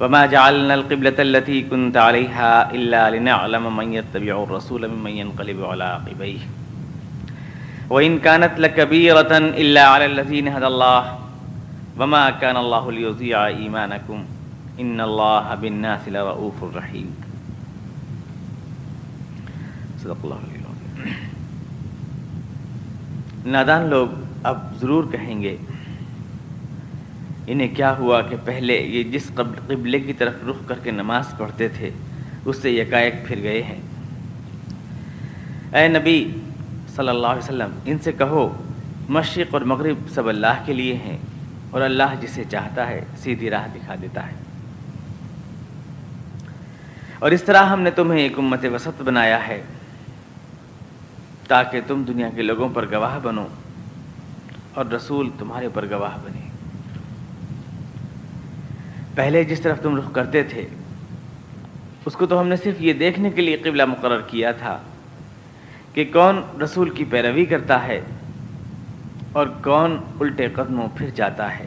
وما جعلنا القبلة التي كنت عليها إلا لنعلم من يتبع الرسول ممن ينقلب على عقبيه وإن كانت لكبيرة إلا على الذين هدى الله وما كان الله ليضيع إيمانكم إن الله بالناس لرؤوف رحيم صدق الله العظيم نادان لوگ اب ضرور کہیں گے انہیں کیا ہوا کہ پہلے یہ جس قبلے کی طرف رخ کر کے نماز پڑھتے تھے، اس سے یکائک پھر گئے ہیں۔ اے نبی صلی اللہ علیہ وسلم، ان سے کہو، مشرق اور مغرب سب اللہ کے لیے ہیں اور اللہ جسے چاہتا ہے سیدھی راہ دکھا دیتا ہے۔ اور اس طرح ہم نے تمہیں ایک امت وسط بنایا ہے، تاکہ تم دنیا کے لوگوں پر گواہ بنو اور رسول تمہارے پر گواہ بنے۔ پہلے جس طرف تم رخ کرتے تھے، اس کو تو ہم نے صرف یہ دیکھنے کے لیے قبلہ مقرر کیا تھا کہ کون رسول کی پیروی کرتا ہے اور کون الٹے قدموں پھر جاتا ہے۔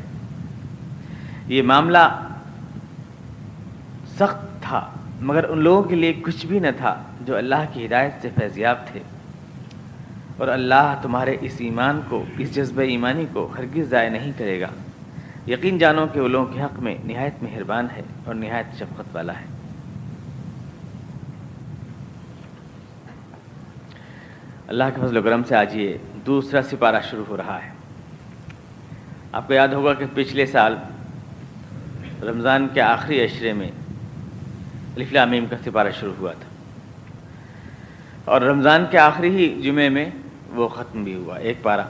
یہ معاملہ سخت تھا، مگر ان لوگوں کے لیے کچھ بھی نہ تھا جو اللہ کی ہدایت سے فیضیاب تھے۔ اور اللہ تمہارے اس ایمان کو، اس جذبہ ایمانی کو ہرگز ضائع نہیں کرے گا۔ یقین جانو کہ وہ لوگوں کے حق میں نہایت مہربان ہے اور نہایت شفقت والا ہے اللہ کے فضل و کرم سے آج یہ دوسرا سپارہ شروع ہو رہا ہے۔ آپ کو یاد ہوگا کہ پچھلے سال رمضان کے آخری اشرے میں الفلامیم کا سپارہ شروع ہوا تھا۔ اور رمضان کے آخری ہی جمعے میں وہ ختم بھی ہوا، ایک پارہ۔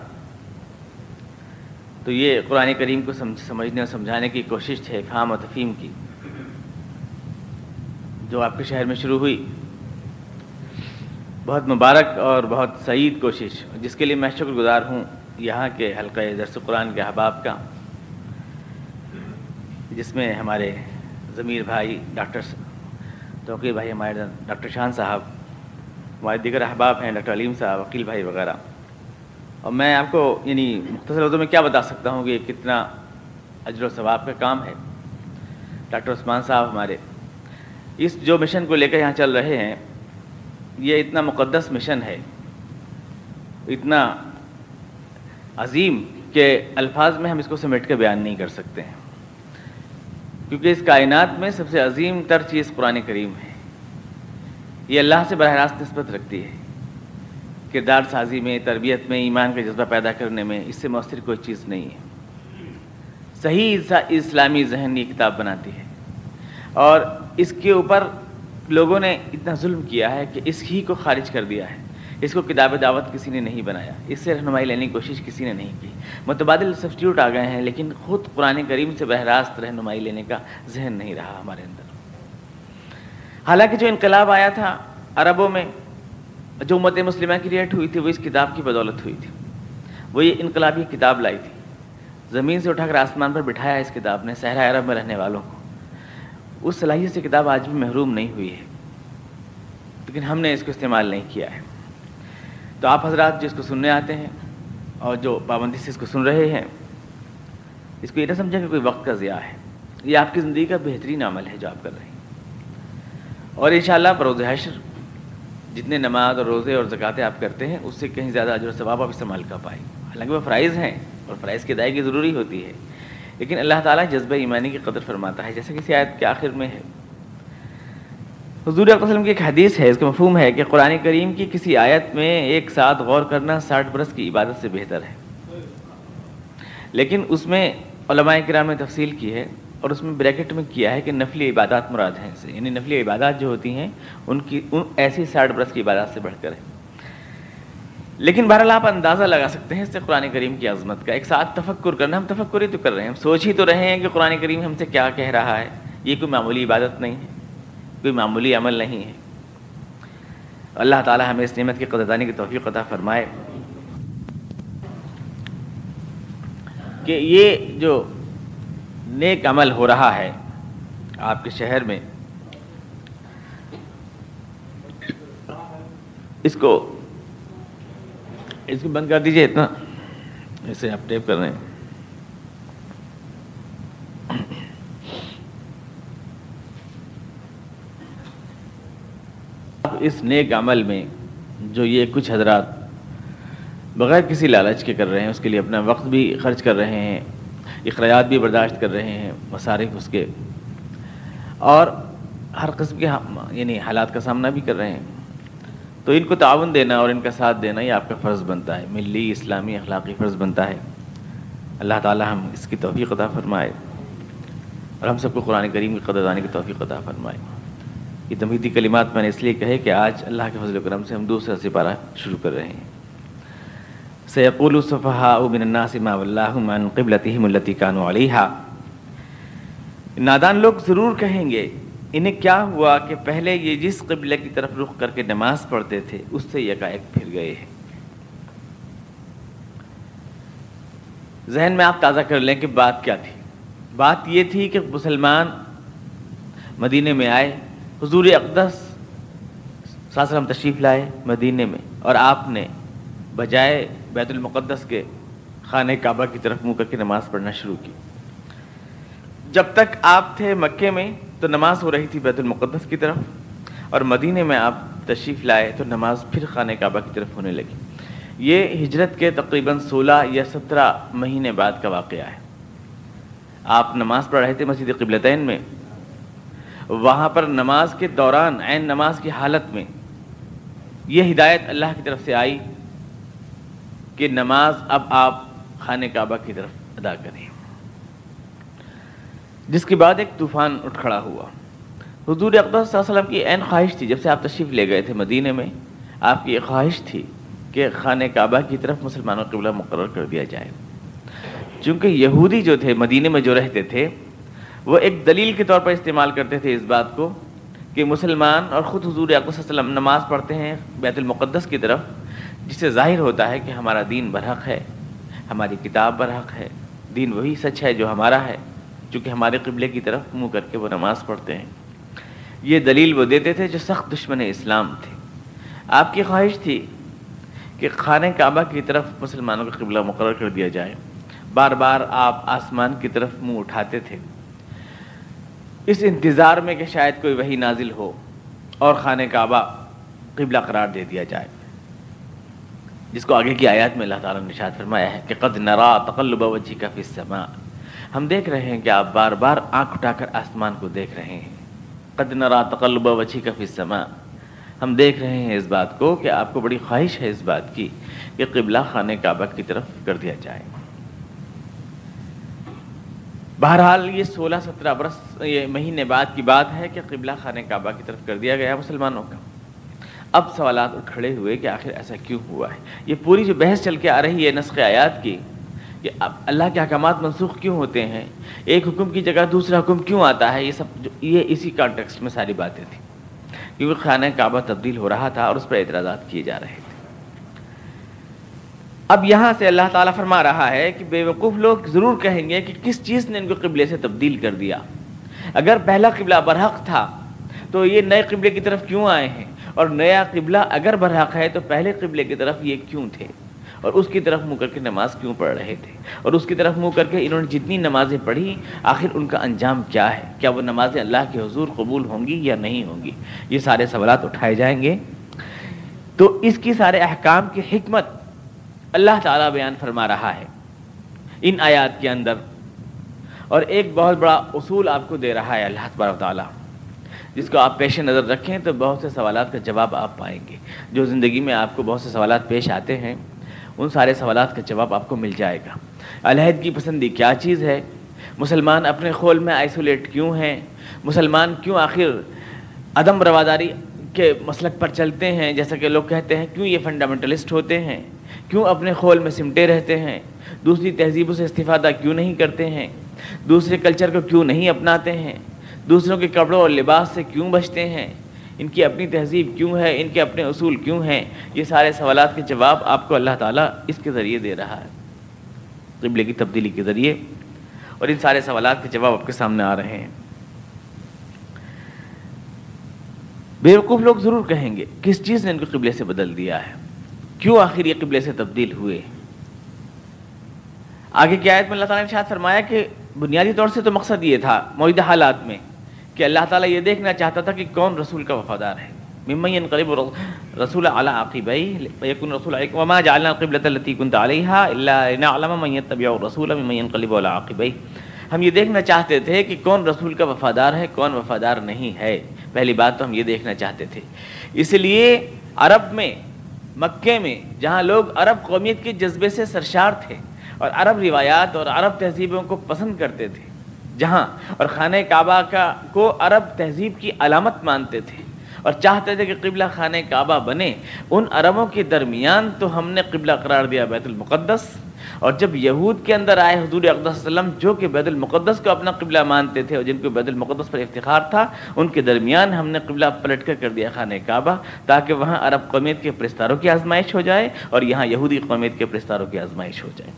تو یہ قرآن کریم کو سمجھنے اور سمجھانے کی کوشش تھے خام و تفیم کی، جو آپ کے شہر میں شروع ہوئی۔ بہت مبارک اور بہت سعید کوشش، جس کے لیے میں شکر گزار ہوں یہاں کے حلقہ درس قرآن کے احباب کا، جس میں ہمارے ضمیر بھائی ڈاکٹر توقیر بھائی ہمارے ڈاکٹر شان صاحب ہمارے دیگر احباب ہیں، ڈاکٹر علیم صاحب، وکیل بھائی وغیرہ۔ اور میں آپ کو یعنی مختصر لفظوں میں کیا بتا سکتا ہوں کہ کتنا اجر و ثواب کا کام ہے؟ ڈاکٹر عثمان صاحب ہمارے۔ اس جو مشن کو لے کر یہاں چل رہے ہیں، یہ اتنا مقدس مشن ہے، اتنا عظیم کہ الفاظ میں ہم اس کو سمیٹ کے بیان نہیں کر سکتے ہیں۔ کیونکہ اس کائنات میں سب سے عظیم تر چیز قرآن کریم ہے۔ یہ اللہ سے براہ راست نسبت رکھتی ہے۔ کردار سازی میں، تربیت میں، ایمان کا جذبہ پیدا کرنے میں اس سے مؤثر کوئی چیز نہیں ہے۔ صحیح اسلامی ذہن یہ کتاب بناتی ہے۔ اور اس کے اوپر لوگوں نے اتنا ظلم کیا ہے کہ اس ہی کو خارج کر دیا ہے۔ اس کو کتاب دعوت کسی نے نہیں بنایا۔ اس سے رہنمائی لینے کی کوشش کسی نے نہیں کی۔ متبادل سبسٹیوٹ آ گئے ہیں، لیکن خود قرآن کریم سے براہ راست رہنمائی لینے کا ذہن نہیں رہا ہمارے اندر۔ حالانکہ جو انقلاب آیا تھا عربوں میں جو امت مسلمہ کی ریٹ ہوئی تھی وہ اس کتاب کی بدولت ہوئی تھی۔ وہ یہ انقلابی کتاب لائی تھی۔ زمین سے اٹھا کر آسمان پر بٹھایا اس کتاب نے صحرا عرب میں رہنے والوں کو۔ اس صلاحیت سے کتاب آج بھی محروم نہیں ہوئی ہے۔ لیکن ہم نے اس کو استعمال نہیں کیا ہے۔ تو آپ حضرات جو اس کو سننے آتے ہیں اور جو پابندی سے اس کو سن رہے ہیں، اس کو یہ نہ سمجھیں کہ کوئی وقت کا ضیاع ہے۔ یہ آپ کی زندگی کا بہترین عمل ہے جو آپ کر رہے ہیں۔ اور انشاءاللہ بروز حشر جتنے نماز اور روزے اور زکاتیں آپ کرتے ہیں، اس سے کہیں زیادہ اجر و ثواب آپ استعمال کر پائیں۔ حالانکہ وہ فرائض ہیں اور فرائض کی ادائیگی ضروری ہوتی ہے۔ لیکن اللہ تعالیٰ جذبہ ایمانی کی قدر فرماتا ہے جیسے کسی آیت کے آخر میں ہے۔ حضور وسلم کی ایک حدیث ہے، اس کا مفہوم ہے کہ قرآن کریم کی کسی آیت میں ایک ساتھ غور کرنا ساٹھ برس کی عبادت سے بہتر ہے۔ لیکن اس میں علماء کرام نے تفصیل کی ہے اور اس میں بریکٹ میں کیا ہے کہ نفلی عبادات مراد ہیں سے۔ یعنی نفلی عبادات جو ہوتی ہیں، ان کی، ان ایسی ساٹھ برس کی عبادات سے بڑھ کر ہے لیکن بہرحال آپ اندازہ لگا سکتے ہیں اس سے قرآن کریم کی عظمت کا۔ ایک ساتھ تفکر کرنا، ہم تفکر ہی تو کر رہے ہیں۔ ہم سوچ ہی تو رہے ہیں کہ قرآن کریم ہم سے کیا کہہ رہا ہے۔ یہ کوئی معمولی عبادت نہیں ہے۔ کوئی معمولی عمل نہیں ہے۔ اللہ تعالی ہمیں اس نعمت کی قدردانی کی توفیق عطا فرمائے کہ یہ جو نیک عمل ہو رہا ہے آپ کے شہر میں۔ اس کو اس کو بند کر دیجیے اتنا۔ اسے آپ ٹیپ کر رہے ہیں۔ اس نیک عمل میں جو یہ کچھ حضرات بغیر کسی لالچ کے کر رہے ہیں، اس کے لیے اپنا وقت بھی خرچ کر رہے ہیں۔ اخراجات بھی برداشت کر رہے ہیں، مصارف اس کے۔ اور ہر قسم کے یعنی حالات کا سامنا بھی کر رہے ہیں۔ تو ان کو تعاون دینا اور ان کا ساتھ دینا یہ آپ کا فرض بنتا ہے۔ ملی، اسلامی اخلاقی فرض بنتا ہے۔ اللہ تعالی ہم اس کی توفیق عطا فرمائے۔ اور ہم سب کو قرآن کریم کی قدر قدردانی کی توفیق عطا فرمائے۔ یہ تمیدی کلمات میں نے اس لیے کہے کہ آج اللہ کے فضل و کرم سے ہم دوسرا سپارہ شروع کر رہے ہیں۔ سیقول الصفحاء من الناس ما واللہم عن قبلتهم التي كانوا عليها. نادان لوگ ضرور کہیں گے، انہیں کیا ہوا کہ پہلے یہ جس قبلے کی طرف رخ کر کے نماز پڑھتے تھے، اس سے یکا ایک پھر گئے ہیں؟ ذہن میں آپ تازہ کر لیں کہ بات کیا تھی۔ بات یہ تھی کہ مسلمان مدینے میں آئے، حضور اقدس ساسرم تشریف لائے مدینے میں اور آپ نے بجائے بیت المقدس کے خانہ کعبہ کی طرف منہ کر کے نماز پڑھنا شروع کی۔ جب تک آپ تھے مکے میں تو نماز ہو رہی تھی بیت المقدس کی طرف، اور مدینے میں آپ تشریف لائے تو نماز پھر خانہ کعبہ کی طرف ہونے لگی۔ یہ ہجرت کے تقریباً سولہ یا سترہ مہینے بعد کا واقعہ ہے۔ آپ نماز پڑھ رہے تھے مسجد قبلتین میں۔ وہاں پر نماز کے دوران، عین نماز کی حالت میں یہ ہدایت اللہ کی طرف سے آئی کہ نماز اب آپ خانہ کعبہ کی طرف ادا کریں۔ جس کے بعد ایک طوفان اٹھ کھڑا ہوا۔ حضور اقدس صلی اللہ علیہ وسلم کی عین خواہش تھی۔ جب سے آپ تشریف لے گئے تھے مدینے میں، آپ کی ایک خواہش تھی کہ خانہ کعبہ کی طرف مسلمانوں قبلہ مقرر کر دیا جائے۔ چونکہ یہودی جو تھے مدینے میں جو رہتے تھے، وہ ایک دلیل کے طور پر استعمال کرتے تھے اس بات کو کہ مسلمان اور خود حضور علیہ وسلم نماز پڑھتے ہیں بیت المقدس کی طرف۔ جس سے ظاہر ہوتا ہے کہ ہمارا دین برحق ہے، ہماری کتاب برحق ہے، دین وہی سچ ہے جو ہمارا ہے چونکہ ہمارے قبلے کی طرف منہ کر کے وہ نماز پڑھتے ہیں۔ یہ دلیل وہ دیتے تھے جو سخت دشمن اسلام تھے۔ آپ کی خواہش تھی کہ خانہ کعبہ کی طرف مسلمانوں کا قبلہ مقرر کر دیا جائے۔ بار بار آپ آسمان کی طرف منہ اٹھاتے تھے۔ اس انتظار میں کہ شاید کوئی وہی نازل ہو اور خانہ کعبہ قبلہ قرار دے دیا جائے۔ جس کو آگے کی آیات میں اللہ تعالیٰ نے نشاد فرمایا ہے کہ قد نرا تقلب وجی کا فی السماء۔ ہم دیکھ رہے ہیں کہ آپ بار بار آنکھ اٹھا کر آسمان کو دیکھ رہے ہیں۔ قد نرا تقلب وجی کا فی السماء۔ ہم دیکھ رہے ہیں اس بات کو کہ آپ کو بڑی خواہش ہے اس بات کی کہ قبلہ خانہ کعبہ کی طرف کر دیا جائے۔ بہرحال یہ سولہ سترہ برس، یہ مہینے بعد کی بات ہے کہ قبلہ خانہ کعبہ کی طرف کر دیا گیا مسلمانوں کا۔ اب سوالات کھڑے ہوئے کہ آخر ایسا کیوں ہوا ہے؟ یہ پوری جو بحث چل کے آ رہی ہے نسخ آیات کی، کہ اب اللہ کے احکامات منسوخ کیوں ہوتے ہیں؟ ایک حکم کی جگہ دوسرا حکم کیوں آتا ہے؟ یہ سب یہ اسی کانٹیکسٹ میں ساری باتیں تھیں۔ کیونکہ خانہ کعبہ تبدیل ہو رہا تھا اور اس پر اعتراضات کیے جا رہے تھے۔ اب یہاں سے اللہ تعالیٰ فرما رہا ہے کہ بے وقوف لوگ ضرور کہیں گے کہ کس چیز نے ان کو قبلے سے تبدیل کر دیا؟ اگر پہلا قبلہ برحق تھا، تو یہ نئے قبلے کی طرف کیوں آئے ہیں؟ اور نیا قبلہ اگر برحق ہے تو پہلے قبلے کی طرف یہ کیوں تھے؟ اور اس کی طرف منہ کر کے نماز کیوں پڑھ رہے تھے؟ اور اس کی طرف منہ کر کے انہوں نے جتنی نمازیں پڑھی، آخر ان کا انجام کیا ہے؟ کیا وہ نمازیں اللہ کے حضور قبول ہوں گی یا نہیں ہوں گی؟ یہ سارے سوالات اٹھائے جائیں گے۔ تو اس کی سارے احکام کی حکمت اللہ تعالیٰ بیان فرما رہا ہے ان آیات کے اندر۔ اور ایک بہت بڑا اصول آپ کو دے رہا ہے اللہ تبارک تعالیٰ۔ جس کو آپ پیش نظر رکھیں تو بہت سے سوالات کا جواب آپ پائیں گے۔ جو زندگی میں آپ کو بہت سے سوالات پیش آتے ہیں، ان سارے سوالات کا جواب آپ کو مل جائے گا۔ علیحدگی پسندی کیا چیز ہے؟ مسلمان اپنے خول میں آئسولیٹ کیوں ہیں؟ مسلمان کیوں آخر عدم رواداری کے مسلک پر چلتے ہیں؟ جیسا کہ لوگ کہتے ہیں، کیوں یہ فنڈامنٹلسٹ ہوتے ہیں؟ کیوں اپنے خول میں سمٹے رہتے ہیں؟ دوسری تہذیبوں سے استفادہ کیوں نہیں کرتے ہیں؟ دوسرے کلچر کو کیوں نہیں اپناتے ہیں؟ دوسروں کے کپڑوں اور لباس سے کیوں بچتے ہیں؟ ان کی اپنی تہذیب کیوں ہے؟ ان کے اپنے اصول کیوں ہیں؟ یہ سارے سوالات کے جواب آپ کو اللہ تعالیٰ اس کے ذریعے دے رہا ہے۔ قبلے کی تبدیلی کے ذریعے۔ اور ان سارے سوالات کے جواب آپ کے سامنے آ رہے ہیں۔ بیوقوف لوگ ضرور کہیں گے، کس چیز نے ان کو قبلے سے بدل دیا ہے؟ کیوں آخر یہ قبلے سے تبدیل ہوئے؟ آگے کی آیت میں اللہ تعالیٰ نے شاید فرمایا کہ بنیادی طور سے تو مقصد یہ تھا، موجودہ حالات میں۔ کہ اللہ تعالیٰ یہ دیکھنا چاہتا تھا کہ کون رسول کا وفادار ہے۔ ممن قریب رسول علی عقبی یکن رسول وما جعلنا القبلۃ التي كنت عليها الا لنعلم من يتبع الرسول ممن ينقلب على ہم یہ دیکھنا چاہتے تھے کہ کون رسول کا وفادار ہے، کون وفادار نہیں ہے۔ پہلی بات تو ہم یہ دیکھنا چاہتے تھے۔ اس لیے عرب میں، مکے میں، جہاں لوگ عرب قومیت کے جذبے سے سرشار تھے اور عرب روایات اور عرب تہذیبوں کو پسند کرتے تھے۔ جہاں اور خانہ کعبہ کا کو عرب تہذیب کی علامت مانتے تھے اور چاہتے تھے کہ قبلہ خانہ کعبہ بنے، ان عربوں کے درمیان تو ہم نے قبلہ قرار دیا بیت المقدس۔ اور جب یہود کے اندر آئے حضور اقدس وسلم، جو کہ بیت المقدس کو اپنا قبلہ مانتے تھے اور جن کو بیت المقدس پر افتخار تھا، ان کے درمیان ہم نے قبلہ پلٹ کر کر دیا خانہ کعبہ، تاکہ وہاں عرب قومیت کے پرستاروں کی آزمائش ہو جائے اور یہاں یہودی قومیت کے پرستاروں کی آزمائش ہو جائے۔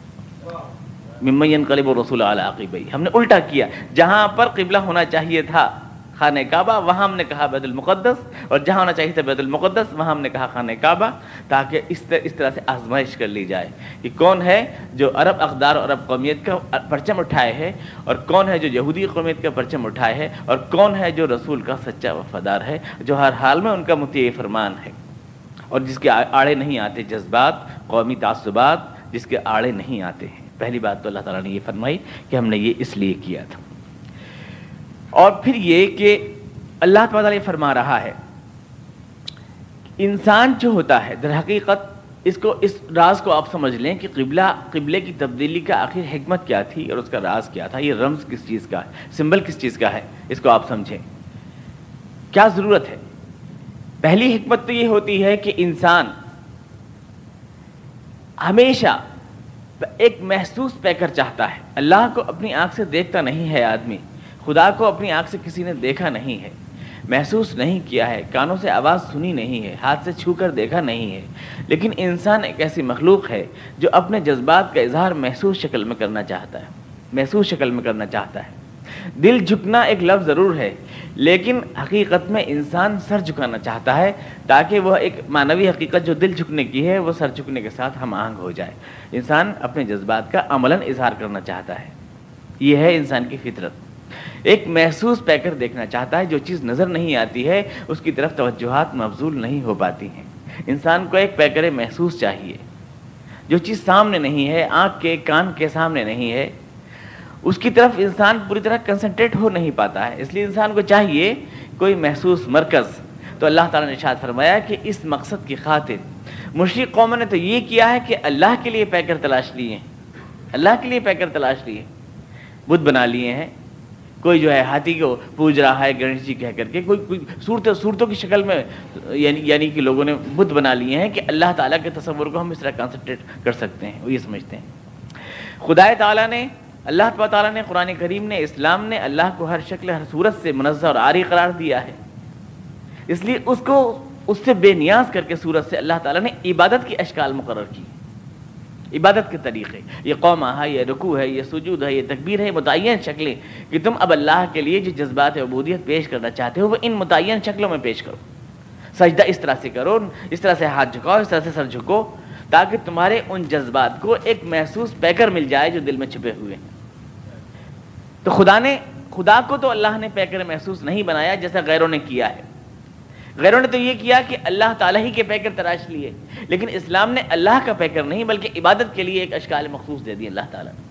ممین قلب و رسول علاقی بھائی ہم نے الٹا کیا۔ جہاں پر قبلہ ہونا چاہیے تھا خانہ کعبہ، وہاں ہم نے کہا بیت المقدس۔ اور جہاں ہونا چاہیے تھا بیت المقدس، وہاں ہم نے کہا خانہ کعبہ۔ تاکہ اس طرح اس طرح سے آزمائش کر لی جائے کہ کون ہے جو عرب اقدار اور عرب قومیت کا پرچم اٹھائے ہے اور کون ہے جو یہودی قومیت کا پرچم اٹھائے ہے اور کون ہے جو رسول کا سچا وفادار ہے، جو ہر حال میں ان کا متع فرمان ہے۔ اور جس کے آڑے نہیں آتے جذبات، قومی تعصبات جس کے آڑے نہیں آتے ہیں۔ پہلی بات تو اللہ تعالیٰ نے یہ فرمائی کہ ہم نے یہ اس لیے کیا تھا۔ اور پھر یہ کہ اللہ تعالیٰ یہ فرما رہا ہے انسان جو ہوتا ہے، در حقیقت اس کو، اس راز کو آپ سمجھ لیں کہ قبلہ، قبلے کی تبدیلی کا آخر حکمت کیا تھی اور اس کا راز کیا تھا، یہ رمز کس چیز کا ہے، سمبل کس چیز کا ہے، اس کو آپ سمجھیں۔ کیا ضرورت ہے؟ پہلی حکمت تو یہ ہوتی ہے کہ انسان ہمیشہ ایک محسوس پیکر چاہتا ہے۔ اللہ کو اپنی آنکھ سے دیکھتا نہیں ہے آدمی۔ خدا کو اپنی آنکھ سے کسی نے دیکھا نہیں ہے۔ محسوس نہیں کیا ہے۔ کانوں سے آواز سنی نہیں ہے۔ ہاتھ سے چھو کر دیکھا نہیں ہے۔ لیکن انسان ایک ایسی مخلوق ہے جو اپنے جذبات کا اظہار محسوس شکل میں کرنا چاہتا ہے۔ محسوس شکل میں کرنا چاہتا ہے۔ دل جھکنا ایک لفظ ضرور ہے۔ لیکن حقیقت میں انسان سر جھکانا چاہتا ہے تاکہ وہ ایک معنوی حقیقت جو دل جھکنے کی ہے وہ سر جھکنے کے ساتھ ہم آہنگ ہو جائے۔ انسان اپنے جذبات کا عملاً اظہار کرنا چاہتا ہے۔ یہ ہے انسان کی فطرت۔ ایک محسوس پیکر دیکھنا چاہتا ہے جو چیز نظر نہیں آتی ہے، اس کی طرف توجہات مفضول نہیں ہو پاتی ہیں۔ انسان کو ایک پیکر محسوس چاہیے۔ جو چیز سامنے نہیں ہے، آنکھ کے کان کے سامنے نہیں ہے اس کی طرف انسان پوری طرح کنسنٹریٹ ہو نہیں پاتا ہے۔ اس لیے انسان کو چاہیے کوئی محسوس مرکز۔ تو اللہ تعالیٰ نے شاد فرمایا کہ اس مقصد کی خاطر۔ مشرق قوموں نے تو یہ کیا ہے کہ اللہ کے لیے پیکر تلاش لیے ہیں۔ اللہ کے لیے پیکر تلاش لیے بدھ بنا لیے ہیں۔ کوئی جو ہے ہاتھی کو پوج رہا ہے، گنیش جی کہہ کر کے کوئی کوئی صورت، صورتوں کی شکل میں یعنی یعنی کہ لوگوں نے بدھ بنا لیے ہیں کہ اللہ تعالیٰ کے تصور کو ہم اس طرح کنسنٹریٹ کر سکتے ہیں، وہ یہ سمجھتے ہیں۔ خدا تعالیٰ نے اللہ تعالیٰ نے قرآن کریم نے، اسلام نے اللہ کو ہر شکل، ہر صورت سے منظر اور عاری قرار دیا ہے۔ اس لیے اس کو، اس سے بے نیاز کر کے صورت سے اللہ تعالیٰ نے عبادت کی اشکال مقرر کی۔ عبادت کے طریقے۔ یہ قوما ہے، یہ رکوع ہے، یہ سجود ہے، یہ تکبیر ہے متعین شکلیں کہ تم اب اللہ کے لیے جو جذبات عبودیت پیش کرنا چاہتے ہو، وہ ان متعین شکلوں میں پیش کرو۔ سجدہ اس طرح سے کرو، اس طرح سے ہاتھ جھکاؤ، اس طرح سے سر جھکو۔ تاکہ تمہارے ان جذبات کو ایک محسوس پیکر مل جائے جو دل میں چھپے ہوئے ہیں۔ تو خدا نے، خدا کو تو اللہ نے پیکر محسوس نہیں بنایا جیسا غیروں نے کیا ہے۔ غیروں نے تو یہ کیا کہ اللہ تعالیٰ ہی کے پیکر تراش لیے، لیکن اسلام نے اللہ کا پیکر نہیں، بلکہ عبادت کے لیے ایک اشکال مخصوص دے دی اللہ تعالیٰ نے۔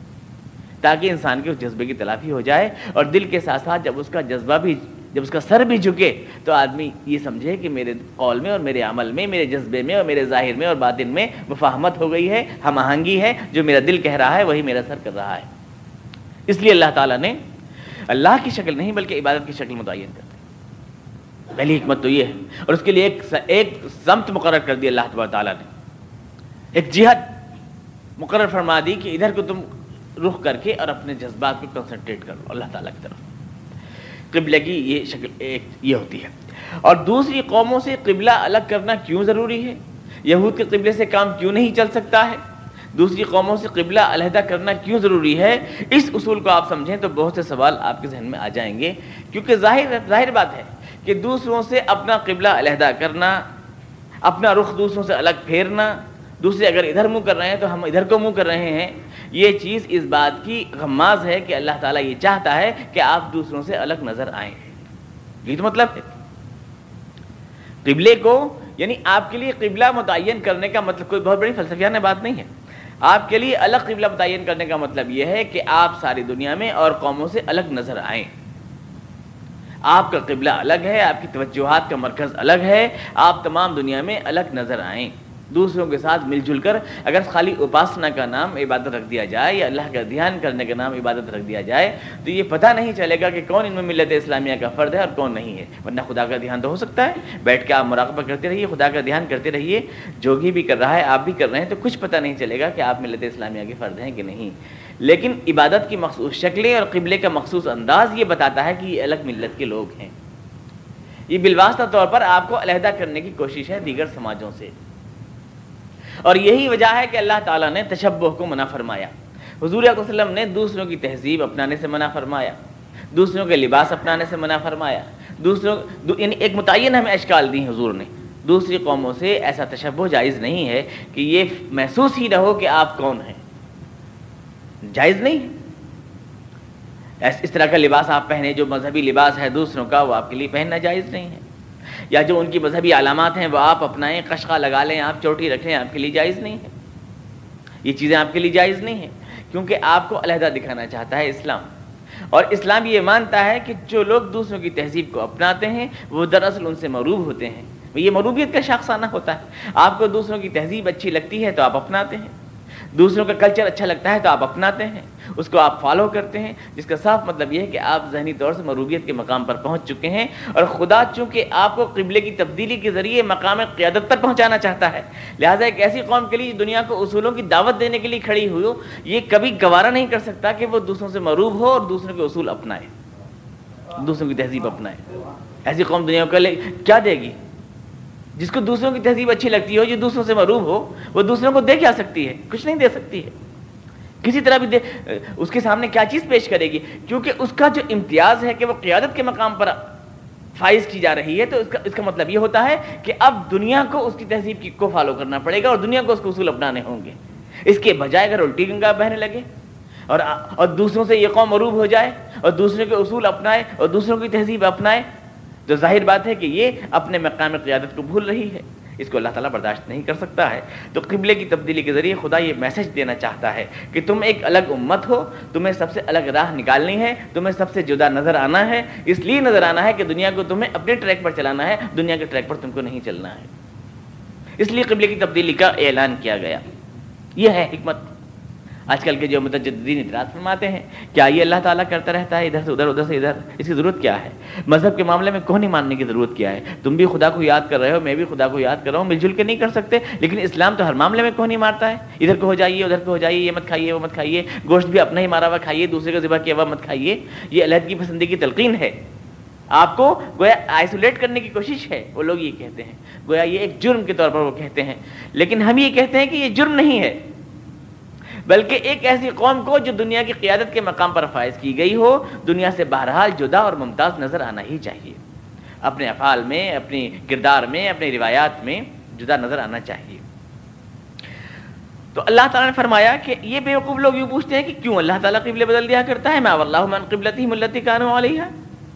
تاکہ انسان کے اس جذبے کی تلافی ہو جائے اور دل کے ساتھ ساتھ جب اس کا جذبہ بھی جب اس کا سر بھی جھکے تو آدمی یہ سمجھے کہ میرے قول میں اور میرے عمل میں، میرے جذبے میں اور میرے ظاہر میں اور باطن میں مفاہمت ہو گئی ہے، ہم آہنگی ہے جو میرا دل کہہ رہا ہے وہی میرا سر کر رہا ہے۔ اس لیے اللہ تعالیٰ نے اللہ کی شکل نہیں بلکہ عبادت کی شکل متعین کر دی۔ پہلی حکمت تو یہ ہے۔ اور اس کے لیے ایک ایک سمت مقرر کر دی اللہ تبار تعالیٰ نے۔ ایک جہت مقرر فرما دی کہ ادھر کو تم رخ کر کے اور اپنے جذبات کو کنسنٹریٹ کرو اللہ تعالیٰ کی طرف۔ قبلہ کی یہ شکل، ایک یہ ہوتی ہے۔ اور دوسری قوموں سے قبلہ الگ کرنا کیوں ضروری ہے؟ یہود کے قبلے سے کام کیوں نہیں چل سکتا ہے؟ دوسری قوموں سے قبلہ علیحدہ کرنا کیوں ضروری ہے؟ اس اصول کو آپ سمجھیں تو بہت سے سوال آپ کے ذہن میں آ جائیں گے۔ کیونکہ ظاہر ظاہر بات ہے کہ دوسروں سے اپنا قبلہ علیحدہ کرنا، اپنا رخ دوسروں سے الگ پھیرنا دوسرے اگر ادھر منہ کر رہے ہیں تو ہم ادھر کو منہ کر رہے ہیں۔ یہ چیز اس بات کی غماز ہے کہ اللہ تعالیٰ یہ چاہتا ہے کہ آپ دوسروں سے الگ نظر آئیں۔ یہ تو مطلب ہے۔ قبلے کو یعنی آپ کے لیے قبلہ متعین کرنے کا مطلب کوئی بہت بڑی فلسفیانہ بات نہیں ہے۔ آپ کے لیے الگ قبلہ متعین کرنے کا مطلب یہ ہے کہ آپ ساری دنیا میں اور قوموں سے الگ نظر آئیں۔ آپ کا قبلہ الگ ہے، آپ کی توجہات کا مرکز الگ ہے، آپ تمام دنیا میں الگ نظر آئیں۔ دوسروں کے ساتھ مل جل کر اگر خالی اپاسنا کا نام عبادت رکھ دیا جائے یا اللہ کا دھیان کرنے کا نام عبادت رکھ دیا جائے تو یہ پتہ نہیں چلے گا کہ کون ان میں ملت اسلامیہ کا فرد ہے اور کون نہیں ہے۔ ورنہ خدا کا دھیان تو ہو سکتا ہے۔ بیٹھ کے آپ مراقبہ کرتے رہیے، خدا کا دھیان کرتے رہیے۔ جو بھی کر رہا ہے، آپ بھی کر رہے ہیں تو کچھ پتہ نہیں چلے گا کہ آپ ملت اسلامیہ کے فرد ہیں کہ نہیں۔ لیکن عبادت کی مخصوص شکلیں اور قبلے کا مخصوص انداز یہ بتاتا ہے کہ یہ الگ ملت کے لوگ ہیں۔ یہ بالواسطہ طور پر آپ کو علیحدہ کرنے کی کوشش ہے دیگر سماجوں سے۔ اور یہی وجہ ہے کہ اللہ تعالیٰ نے تشبہ کو منع فرمایا۔ حضور وسلم نے دوسروں کی تہذیب اپنانے سے منع فرمایا۔ دوسروں کے لباس اپنانے سے منع فرمایا۔ دوسروں یعنی ایک متعین ہمیں اشکال دی حضور نے۔ دوسری قوموں سے ایسا تشبہ جائز نہیں ہے کہ یہ محسوس ہی نہ ہو کہ آپ کون ہیں۔ جائز نہیں۔ ہے اس طرح کا لباس آپ پہنے جو مذہبی لباس ہے دوسروں کا، وہ آپ کے لیے پہننا جائز نہیں ہے۔ یا جو ان کی مذہبی علامات ہیں، وہ آپ اپنائیں، قشقہ لگا لیں، آپ چوٹی رکھیں، آپ کے لیے جائز نہیں ہے۔ یہ چیزیں آپ کے لیے جائز نہیں ہیں۔ کیونکہ آپ کو علیحدہ دکھانا چاہتا ہے اسلام۔ اور اسلام یہ مانتا ہے کہ جو لوگ دوسروں کی تہذیب کو اپناتے ہیں، وہ دراصل ان سے مروب ہوتے ہیں۔ یہ مروبیت کا شاخسانہ ہوتا ہے۔ آپ کو دوسروں کی تہذیب اچھی لگتی ہے تو آپ اپناتے ہیں۔ دوسروں کا کلچر اچھا لگتا ہے تو آپ اپناتے ہیں، اس کو آپ فالو کرتے ہیں، جس کا صاف مطلب یہ ہے کہ آپ ذہنی طور سے مروبیت کے مقام پر پہنچ چکے ہیں اور خدا چونکہ آپ کو قبلے کی تبدیلی کے ذریعے مقام قیادت پر پہنچانا چاہتا ہے۔ لہٰذا ایک ایسی قوم کے لیے دنیا کو اصولوں کی دعوت دینے کے لیے کھڑی ہوئی ہو، یہ کبھی گوارا نہیں کر سکتا کہ وہ دوسروں سے مروب ہو اور دوسروں کے اصول اپنائے، دوسروں کی تہذیب اپنائے۔ ایسی قوم دنیا کو کیا دے گی؟ جس کو دوسروں کی تہذیب اچھی لگتی ہو، جو دوسروں سے مروب ہو، وہ دوسروں کو دے کیا سکتی ہے؟ کچھ نہیں دے سکتی ہے۔ کسی طرح بھی دے، اس کے سامنے کیا چیز پیش کرے گی؟ کیونکہ اس کا جو امتیاز ہے کہ وہ قیادت کے مقام پر فائز کی جا رہی ہے، تو اس کا اس کا مطلب یہ ہوتا ہے کہ اب دنیا کو اس کی تہذیب کی کو فالو کرنا پڑے گا اور دنیا کو اس کو اصول اپنانے ہوں گے۔ اس کے بجائے اگر الٹی گنگا بہنے لگے اور اور دوسروں سے یہ قوم مروب ہو جائے اور دوسرے کے اصول اپنائے اور دوسروں کی تہذیب اپنائے تو ظاہر بات ہے کہ یہ اپنے مقام قیادت کو بھول رہی ہے۔ اس کو اللہ تعالیٰ برداشت نہیں کر سکتا ہے۔ تو قبلے کی تبدیلی کے ذریعے خدا یہ میسج دینا چاہتا ہے کہ تم ایک الگ امت ہو، تمہیں سب سے الگ راہ نکالنی ہے، تمہیں سب سے جدا نظر آنا ہے۔ اس لیے نظر آنا ہے کہ دنیا کو تمہیں اپنے ٹریک پر چلانا ہے، دنیا کے ٹریک پر تم کو نہیں چلنا ہے۔ اس لیے قبلے کی تبدیلی کا اعلان کیا گیا۔ یہ ہے حکمت۔ آج کل کے جو متجدین اعتراض فرماتے ہیں، کیا یہ اللہ تعالیٰ کرتا رہتا ہے؟ ادھر سے ادھر ادھر سے ادھر، اس کی ضرورت کیا ہے؟ مذہب کے معاملے میں کون نہیں ماننے کی ضرورت کیا ہے؟ تم بھی خدا کو یاد کر رہے ہو، میں بھی خدا کو یاد کر رہا ہوں، مل جل کے نہیں کر سکتے، لیکن اسلام تو ہر معاملے میں کون نہیں مارتا ہے؟ ادھر کو ہو جائیے، ادھر کو ہو جائیے، یہ مت کھائیے، وہ مت کھائیے، گوشت بھی اپنا ہی مارا ہوا کھائیے، دوسرے کا ذبح کیا ہوا مت کھائیے۔ یہ علیحدگی پسندی کی تلقین ہے۔ آپ کو گویا آئسولیٹ کرنے کی کوشش ہے، وہ لوگ یہ کہتے ہیں۔ گویا یہ ایک جرم کے طور پر وہ کہتے ہیں۔ لیکن ہم یہ کہتے ہیں کہ یہ جرم نہیں ہے۔ بلکہ ایک ایسی قوم کو جو دنیا کی قیادت کے مقام پر فائز کی گئی ہو، دنیا سے بہرحال جدا اور ممتاز نظر آنا ہی چاہیے۔ اپنے افعال میں، اپنی کردار میں، اپنی روایات میں جدا نظر آنا چاہیے۔ تو اللہ تعالیٰ نے فرمایا کہ یہ بیوقوف لوگ یوں پوچھتے ہیں کہ کیوں اللہ تعالیٰ قبل بدل دیا کرتا ہے؟ میں اللہ من قبلتی ملتی کانوں والی ہے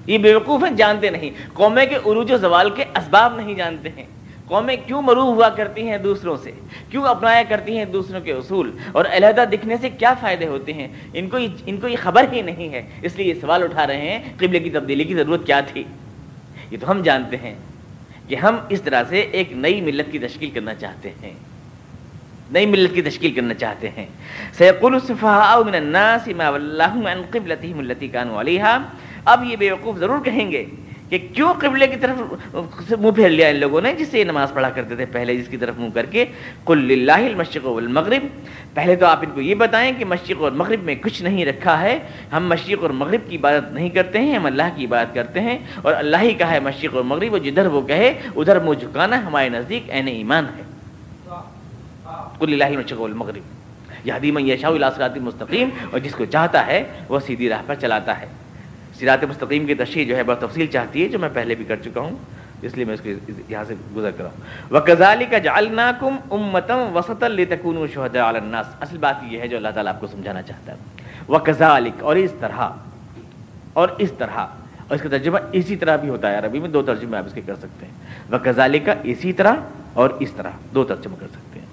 یہ بیوقوف ہیں، جانتے نہیں۔ قومیں کے عروج و زوال کے اسباب نہیں جانتے ہیں۔ قومیں کیوں مروح ہوا کرتی ہیں دوسروں سے؟ کیوں اپنایا کرتی ہیں دوسروں کے اصول؟ اور علیحدہ دکھنے سے کیا فائدے ہوتے ہیں؟ ان کو ان کو یہ خبر ہی نہیں ہے۔ اس لیے یہ سوال اٹھا رہے ہیں، قبلے کی تبدیلی کی ضرورت کیا تھی؟ یہ تو ہم جانتے ہیں کہ ہم اس طرح سے ایک نئی ملت کی تشکیل کرنا چاہتے ہیں۔ نئی ملت کی تشکیل کرنا چاہتے ہیں۔ سیقول من الناس ما عن اب یہ بیوقوف ضرور کہیں گے کہ کیوں قبلے کی طرف منہ پھیر لیا ان لوگوں نے جس سے یہ نماز پڑھا کرتے تھے؟ پہلے جس کی طرف منہ کر کے کل اللہ المشق والمغرب۔ پہلے تو آپ ان کو یہ بتائیں کہ مشرق اور مغرب میں کچھ نہیں رکھا ہے۔ ہم مشرق اور مغرب کی عبادت نہیں کرتے ہیں، ہم اللہ کی عبادت کرتے ہیں۔ اور اللہ ہی کا ہے مشرق اور مغرب، اور جدھر وہ کہے، ادھر منہ جھکانا ہمارے نزدیک عین ایمان ہے۔ کل اللہ المشق والمغرب۔ یہ حدیم یشاء اللہ مستقیم۔ اور جس کو چاہتا ہے، وہ سیدھی راہ پر چلاتا ہے۔ سرات مستقیم کی تشریح جو ہے بہت تفصیل چاہتی ہے، جو میں پہلے بھی کر چکا ہوں، اس لیے میں اس کو یہاں سے گزر کر رہا ہوں۔ وہ کزالی کا جالناکم امتم وسط التکون شہد الناس۔ اصل بات یہ ہے جو اللہ تعالیٰ آپ کو سمجھانا چاہتا ہے۔ وہ کزالک اور اس طرح، اور اس طرح، اور اس کا ترجمہ اسی طرح بھی ہوتا ہے۔ عربی میں دو ترجمے آپ اس کے کر سکتے ہیں۔ وہ کزالی کا اسی طرح اور اس طرح، دو ترجمہ کر سکتے ہیں۔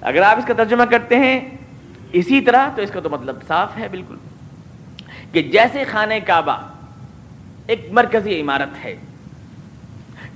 اگر آپ اس کا ترجمہ کرتے ہیں اسی طرح، تو اس کا تو مطلب صاف ہے بالکل۔ کہ جیسے خانہ کعبہ ایک مرکزی عمارت ہے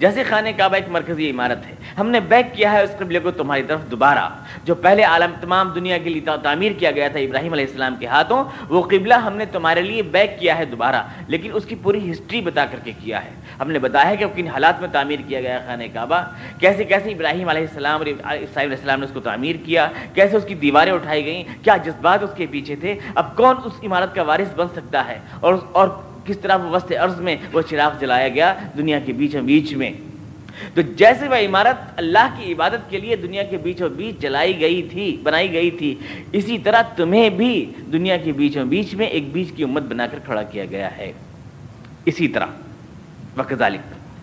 جیسے خانہ کعبہ ایک مرکزی عمارت ہے۔ ہم نے بیک کیا ہے اس قبلے کو تمہاری طرف دوبارہ۔ جو پہلے عالم تمام دنیا کے لیے تعمیر کیا گیا تھا ابراہیم علیہ السلام کے ہاتھوں، وہ قبلہ ہم نے تمہارے لیے بیک کیا ہے دوبارہ۔ لیکن اس کی پوری ہسٹری بتا کر کے کیا ہے۔ ہم نے بتایا کہ کن حالات میں تعمیر کیا گیا خانہ کعبہ۔ کیسے کیسے ابراہیم علیہ السلام اور علیہ السلام نے اس کو تعمیر کیا؟ کیسے اس کی دیواریں اٹھائی گئیں؟ کیا جذبات اس کے پیچھے تھے؟ اب کون اس عمارت کا وارث بن سکتا ہے؟ اور اور کس طرح وسط عرض میں وہ چراغ جلایا گیا دنیا کے بیچوں بیچ میں۔ تو جیسے وہ عمارت اللہ کی عبادت کے لیے دنیا کے بیچوں بیچ جلائی گئی تھی، بنائی گئی تھی، اسی طرح تمہیں بھی دنیا کے بیچوں بیچ میں ایک بیچ کی امت بنا کر کھڑا کیا گیا ہے۔ اسی طرح وقت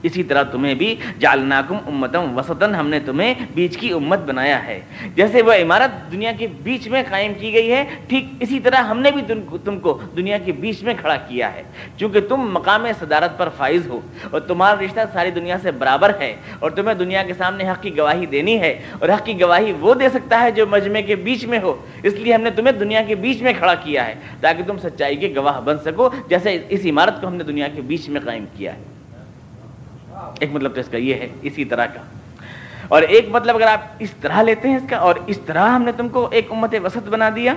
اسی طرح تمہیں بھی جالناکم امتم وسطن ہم نے تمہیں بیچ کی امت بنایا ہے۔ جیسے وہ عمارت دنیا کے بیچ میں قائم کی گئی ہے، ٹھیک اسی طرح ہم نے بھی تم کو دنیا کے بیچ میں کھڑا کیا ہے۔ چونکہ تم مقام صدارت پر فائز ہو اور تمہارا رشتہ ساری دنیا سے برابر ہے اور تمہیں دنیا کے سامنے حق کی گواہی دینی ہے اور حق کی گواہی وہ دے سکتا ہے جو مجمع کے بیچ میں ہو۔ اس لیے ہم نے تمہیں دنیا کے بیچ میں کھڑا کیا ہے تاکہ تم سچائی کے گواہ بن سکو، جیسے اس عمارت کو ہم نے دنیا کے بیچ میں قائم کیا ہے۔ ایک مطلب تو اس کا یہ ہے، اسی طرح کا۔ اور ایک مطلب اگر آپ اس طرح لیتے ہیں اس کا، اور اس طرح ہم نے تم کو ایک امت وسط بنا دیا،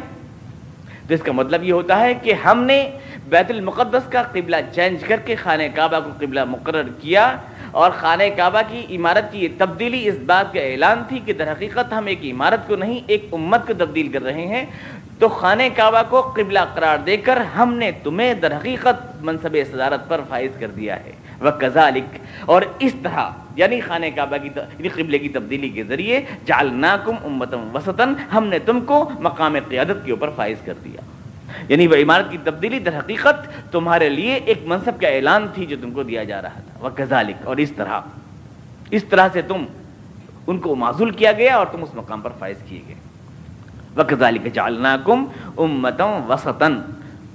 تو اس کا مطلب یہ ہوتا ہے کہ ہم نے بیت المقدس کا قبلہ چینج کر کے خانہ کعبہ کو قبلہ مقرر کیا، اور خانہ کعبہ کی عمارت کی یہ تبدیلی اس بات کا اعلان تھی کہ در حقیقت ہم ایک عمارت کو نہیں، ایک امت کو تبدیل کر رہے ہیں۔ تو خانہ کعبہ کو قبلہ قرار دے کر ہم نے تمہیں در حقیقت منصب صدارت پر فائز کر دیا ہے۔ وہ کزالک اور اس طرح یعنی خانہ کعبہ کی یعنی قبلے کی تبدیلی کے ذریعے جالناکم امتم وسطن ہم نے تم کو مقام قیادت کے اوپر فائز کر دیا۔ یعنی وہ عمارت کی تبدیلی در حقیقت تمہارے لیے ایک منصب کا اعلان تھی جو تم کو دیا جا رہا تھا۔ وہ کزالک اور اس طرح۔ اس طرح سے تم ان کو معذول کیا گیا اور تم اس مقام پر فائز کیے گئے۔ وہ کزالک جالناکم امتم وسطن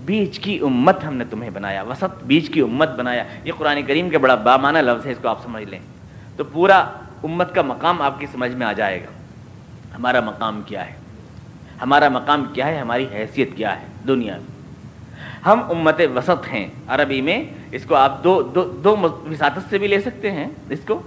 بیچ کی امت ہم نے تمہیں بنایا، وسط بیچ کی امت بنایا۔ یہ قرآن کریم کا بڑا بامانہ لفظ ہے، اس کو آپ سمجھ لیں۔ تو پورا امت کا مقام آپ کی سمجھ میں آ جائے گا۔ ہمارا مقام کیا ہے؟ ہمارا مقام کیا ہے؟ ہماری حیثیت کیا ہے؟ دنیا میں۔ ہم امت وسط ہیں۔ عربی میں اس کو آپ دو دو دو وساطت سے بھی لے سکتے ہیں۔ اس کو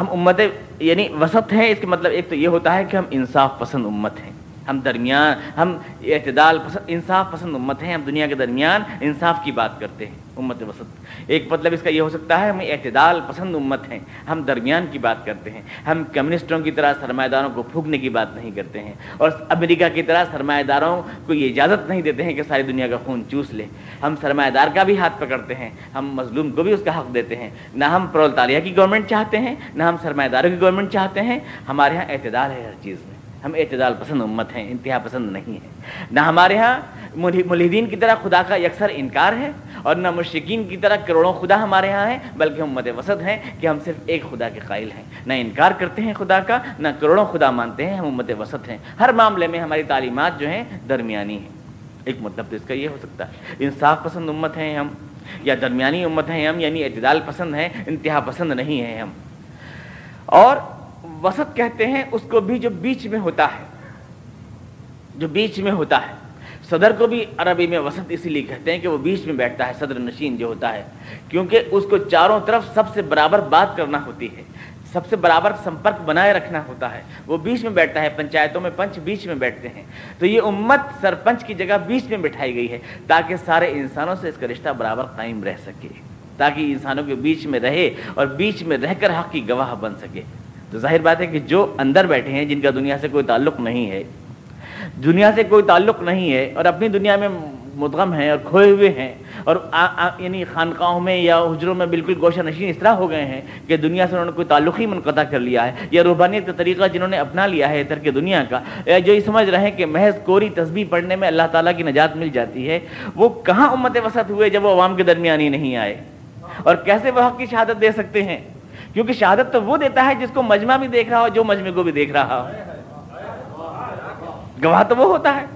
ہم امت یعنی وسط ہیں، اس کے مطلب ایک تو یہ ہوتا ہے کہ ہم انصاف پسند امت ہیں۔ ہم درمیان، ہم اعتدال پسند، انصاف پسند امت ہیں، ہم دنیا کے درمیان انصاف کی بات کرتے ہیں، امت وسط۔ ایک مطلب اس کا یہ ہو سکتا ہے ہم اعتدال پسند امت ہیں، ہم درمیان کی بات کرتے ہیں۔ ہم کمیونسٹوں کی طرح سرمایہ داروں کو پھونکنے کی بات نہیں کرتے ہیں، اور امریکہ کی طرح سرمایہ داروں کو یہ اجازت نہیں دیتے ہیں کہ ساری دنیا کا خون چوس لے۔ ہم سرمایہ دار کا بھی ہاتھ پکڑتے ہیں، ہم مظلوم کو بھی اس کا حق دیتے ہیں۔ نہ ہم پرولتالیہ کی گورنمنٹ چاہتے ہیں، نہ ہم سرمایہ داروں کی گورنمنٹ چاہتے ہیں۔ ہمارے یہاں اعتدال ہے ہر چیز میں۔ ہم اعتدال پسند امت ہیں، انتہا پسند نہیں ہے نہ ہمارے ہاں ملحدین کی طرح خدا کا یکسر انکار ہے اور نہ مشرقین کی طرح کروڑوں خدا ہمارے ہاں ہیں، بلکہ ہم امت وسط ہیں کہ ہم صرف ایک خدا کے قائل ہیں۔ نہ انکار کرتے ہیں خدا کا، نہ کروڑوں خدا مانتے ہیں، ہم امت وسط ہیں۔ ہر معاملے میں ہماری تعلیمات جو ہیں درمیانی ہیں۔ ایک مطلب تو اس کا یہ ہو سکتا ہے۔ انصاف پسند امت ہیں ہم، یا درمیانی امت ہیں ہم یعنی اعتدال پسند ہیں، انتہا پسند نہیں ہیں ہم۔ اور وسط کہتے ہیں، اس کو بھی جو بیچ میں ہوتا ہے۔ جو بیچ میں ہوتا ہے۔ صدر کو بھی عربی میں وسط اسی لیے کہتے ہیں کہ وہ بیچ میں بیٹھتا ہے، صدر نشین جو ہوتا ہے۔ کیونکہ اس کو چاروں طرف سب سے برابر بات کرنا ہوتی ہے۔ سب سے برابر سمپرک بنائے رکھنا ہوتا ہے۔ وہ بیچ میں بیٹھتا ہے، پنچایتوں میں پنچ بیچ میں بیٹھتے ہیں۔ تو یہ امت سرپنچ کی جگہ بیچ میں بٹھائی گئی ہے تاکہ سارے انسانوں سے اس کا رشتہ برابر قائم رہ سکے۔ تاکہ انسانوں کے بیچ میں رہے اور بیچ میں رہ کر حق کی گواہ بن سکے۔ تو ظاہر بات ہے کہ جو اندر بیٹھے ہیں، جن کا دنیا سے کوئی تعلق نہیں ہے، دنیا سے کوئی تعلق نہیں ہے اور اپنی دنیا میں مدغم ہیں اور کھوئے ہوئے ہیں اور یعنی خانقاہوں میں یا حجروں میں بالکل گوشہ نشین اس طرح ہو گئے ہیں کہ دنیا سے انہوں نے کوئی تعلق ہی منقطع کر لیا ہے یا روحانیت کا طریقہ جنہوں نے اپنا لیا ہے ترک دنیا کا، یا جو یہ سمجھ رہے ہیں کہ محض کوری تسبیح پڑھنے میں اللہ تعالیٰ کی نجات مل جاتی ہے، وہ کہاں امت وسط ہوئے جب وہ عوام کے درمیان ہی نہیں آئے؟ اور کیسے وہ حق کی شہادت دے سکتے ہیں؟ کیونکہ شہادت تو وہ دیتا ہے جس کو مجمع بھی دیکھ رہا ہو، جو مجمع کو بھی دیکھ رہا ہو۔ گواہ تو وہ ہوتا ہے۔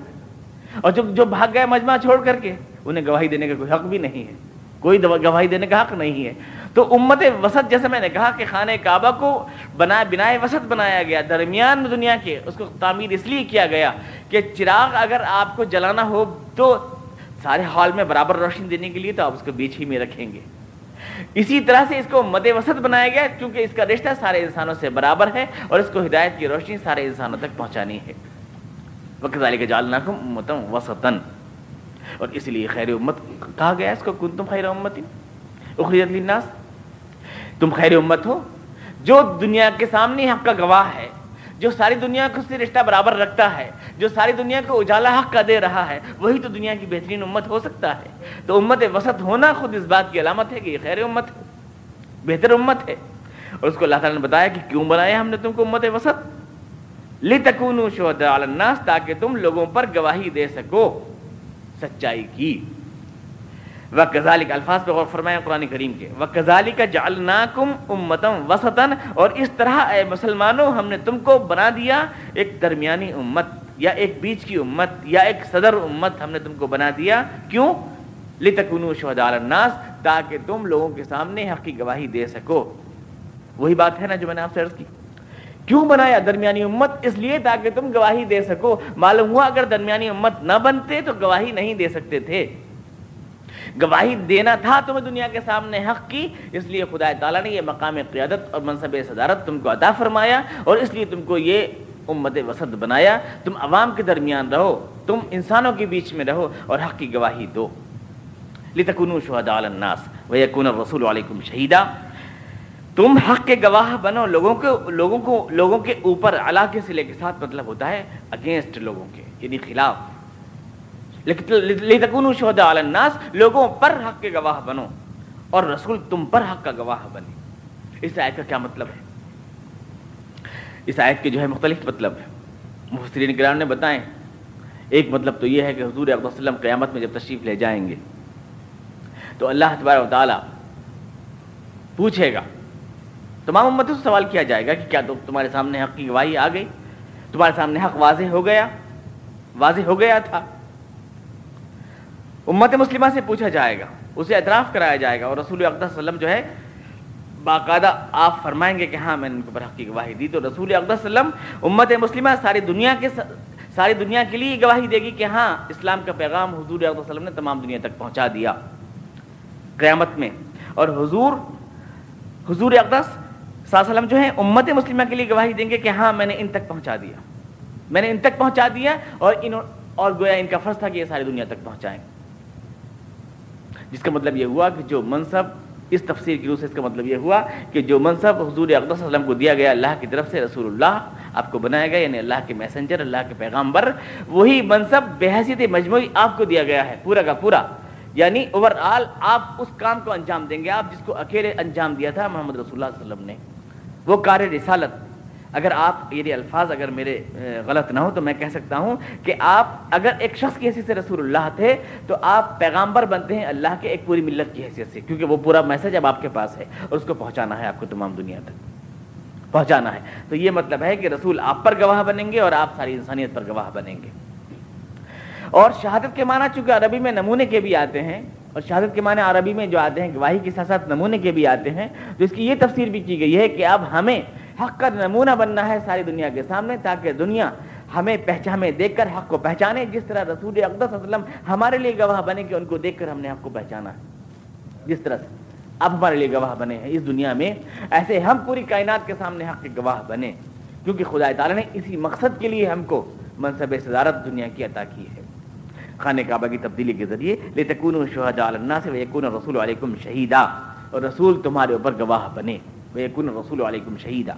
اور جو جو بھاگ گئے مجمع چھوڑ کر کے، انہیں گواہی دینے کا کوئی حق بھی نہیں ہے۔ کوئی گواہی دینے کا حق نہیں ہے۔ تو امت وسط، جیسے میں نے کہا کہ خانہ کعبہ کو بنا بنا وسط بنایا گیا، درمیان دنیا کے، اس کو تعمیر اس لیے کیا گیا کہ چراغ اگر آپ کو جلانا ہو تو سارے ہال میں برابر روشنی دینے کے لیے تو آپ اس کو بیچ ہی میں رکھیں گے۔ اسی طرح سے اس کو مد وسط بنایا گیا کیونکہ اس کا رشتہ سارے انسانوں سے برابر ہے اور اس کو ہدایت کی روشنی سارے انسانوں تک پہنچانی ہے۔ وقت کے جالنا متم وسطن اور اس لیے خیر امت کہا گیا اس کو کن تم خیر امتی اخریت للناس۔ تم خیر امت ہو۔ جو دنیا کے سامنے حق کا گواہ ہے جو ساری دنیا کو سے رشتہ برابر رکھتا ہے، جو ساری دنیا کو اجالا حق کا دے رہا ہے، وہی تو دنیا کی بہترین امت ہو سکتا ہے۔ تو امت وسط ہونا خود اس بات کی علامت ہے کہ یہ خیر امت ہے، بہتر امت ہے۔ اور اس کو اللہ تعالیٰ نے بتایا کہ کیوں بنایا ہم نے تم کو امت وسط؟ لتکونوا شہداء الناس تاکہ تم لوگوں پر گواہی دے سکو۔ سچائی کی۔ وہ کزالی کا الفاظ پہ غور فرمایا قرآن کریم کے۔ وہ کزالی کا امتم وسطن اور اس طرح اے مسلمانوں، ہم نے تم کو بنا دیا ایک درمیانی امت یا ایک بیچ کی امت یا ایک صدر امت ہم نے تم کو بنا دیا۔ کیوں؟ لتکونو شہداء الناس، تاکہ تم لوگوں کے سامنے حق کی گواہی دے سکو۔ وہی بات ہے نا جو میں نے آپ سے عرض کی۔ کیوں بنایا درمیانی امت؟ اس لیے تاکہ تم گواہی دے سکو۔ معلوم ہوا اگر درمیانی امت نہ بنتے تو گواہی نہیں دے سکتے تھے۔ گواہی دینا تھا تمہیں دنیا کے سامنے حق کی، اس لیے خدا تعالیٰ نے یہ مقام قیادت اور منصب صدارت تم کو عطا فرمایا اور اس لیے تم کو یہ امت وسط بنایا۔ تم عوام کے درمیان رہو، تم انسانوں کے بیچ میں رہو اور حق کی گواہی دو۔ لتکونوا شہداء علی الناس ویکون الرسول علیکم شہیدا۔ تم حق کے گواہ بنو، لوگوں کے لوگوں کو، لوگوں کے اوپر علاقے سے لے کے ساتھ مطلب ہوتا ہے اگینسٹ لوگوں کے یعنی خلاف۔ شہداء علی الناس، لوگوں پر حق کے گواہ بنو۔ اور رسول تم پر حق کا گواہ بنے۔ اس آیت کا کیا مطلب ہے؟ اس آیت کے جو ہے مختلف مطلب ہے مفسرین کرام نے بتائیں۔ ایک مطلب تو یہ ہے کہ حضور اقدام وسلم قیامت میں جب تشریف لے جائیں گے، تو اللہ تبارک و تعالیٰ پوچھے گا۔ تمام امتوں سے سوال کیا جائے گا کہ کیا تمہارے سامنے حق کی گواہی آ گئی؟ تمہارے سامنے حق واضح ہو گیا؟ واضح ہو گیا تھا۔ امت مسلمہ سے پوچھا جائے گا، اسے اعتراف کرایا جائے گا اور رسول اقدس وسلم جو ہے، باقاعدہ آپ فرمائیں گے کہ ہاں میں نے ان کو برحق کی گواہی دی۔ تو رسول اقدس وسلم امت مسلمہ ساری دنیا کے ساری دنیا کے لیے گواہی دے گی کہ ہاں اسلام کا پیغام حضور اقدس وسلم نے تمام دنیا تک پہنچا دیا۔ قیامت میں، اور حضور حضور اقدس صلی اللہ علیہ وسلم جو ہے امت مسلمہ کے لیے گواہی دیں گے کہ ہاں میں نے ان تک پہنچا دیا۔ میں نے ان تک پہنچا دیا اور ان اور گویا ان کا فرض تھا کہ یہ ساری دنیا تک پہنچائیں۔ جس کا مطلب یہ ہوا کہ جو منصب اس تفسیر کی روح سے اس کا مطلب یہ ہوا کہ جو منصب حضور اقدس وسلم کو دیا گیا اللہ کی طرف سے رسول اللہ آپ کو بنایا گیا یعنی اللہ کے میسنجر اللہ کے پیغامبر وہی منصب بحیثیت مجموعی آپ کو دیا گیا ہے، پورا کا پورا۔ یعنی اوور آل آپ اس کام کو انجام دیں گے، آپ جس کو اکیلے انجام دیا تھا محمد رسول اللہ علیہ وسلم نے۔ وہ کار رسالت۔ اگر آپ یہ الفاظ اگر میرے غلط نہ ہو تو میں کہہ سکتا ہوں کہ آپ اگر ایک شخص کی حیثیت سے رسول اللہ تھے تو آپ پیغامبر بنتے ہیں اللہ کے ایک پوری ملت کی حیثیت سے، کیونکہ وہ پورا میسج اب آپ کے پاس ہے اور اس کو پہنچانا ہے آپ کو تمام دنیا تک۔ پہنچانا ہے۔ تو یہ مطلب ہے کہ رسول آپ پر گواہ بنیں گے اور آپ ساری انسانیت پر گواہ بنیں گے۔ اور شہادت کے معنی چونکہ عربی میں نمونے کے بھی آتے ہیں، اور شہادت کے معنی عربی میں جو آتے ہیں گواہی کے ساتھ ساتھ نمونے کے بھی آتے ہیں، تو اس کی یہ تفسیر بھی کی گئی ہے کہ اب ہمیں حق کا نمونہ بننا ہے ساری دنیا کے سامنے تاکہ دنیا ہمیں پہچانے دیکھ کر حق کو پہچانے، جس طرح رسول اقدس وسلم ہمارے لیے گواہ بنے کہ ان کو دیکھ کر ہم نے حق کو پہچانا۔ ہے جس طرح سے اب ہمارے لیے گواہ بنے ہیں، اس دنیا میں ایسے ہم پوری کائنات کے سامنے حق کے گواہ بنے۔ کیونکہ خدا تعالیٰ نے اسی مقصد کے لیے ہم کو منصب صدارت دنیا کی عطا کی ہے۔ خانہ کعبہ کی تبدیلی کے ذریعے لے تکون شہدا الناس و یکون رسول علیکم شہیدہ اور رسول تمہارے اوپر گواہ بنے۔ ویکن رسول علیکم شہیدہ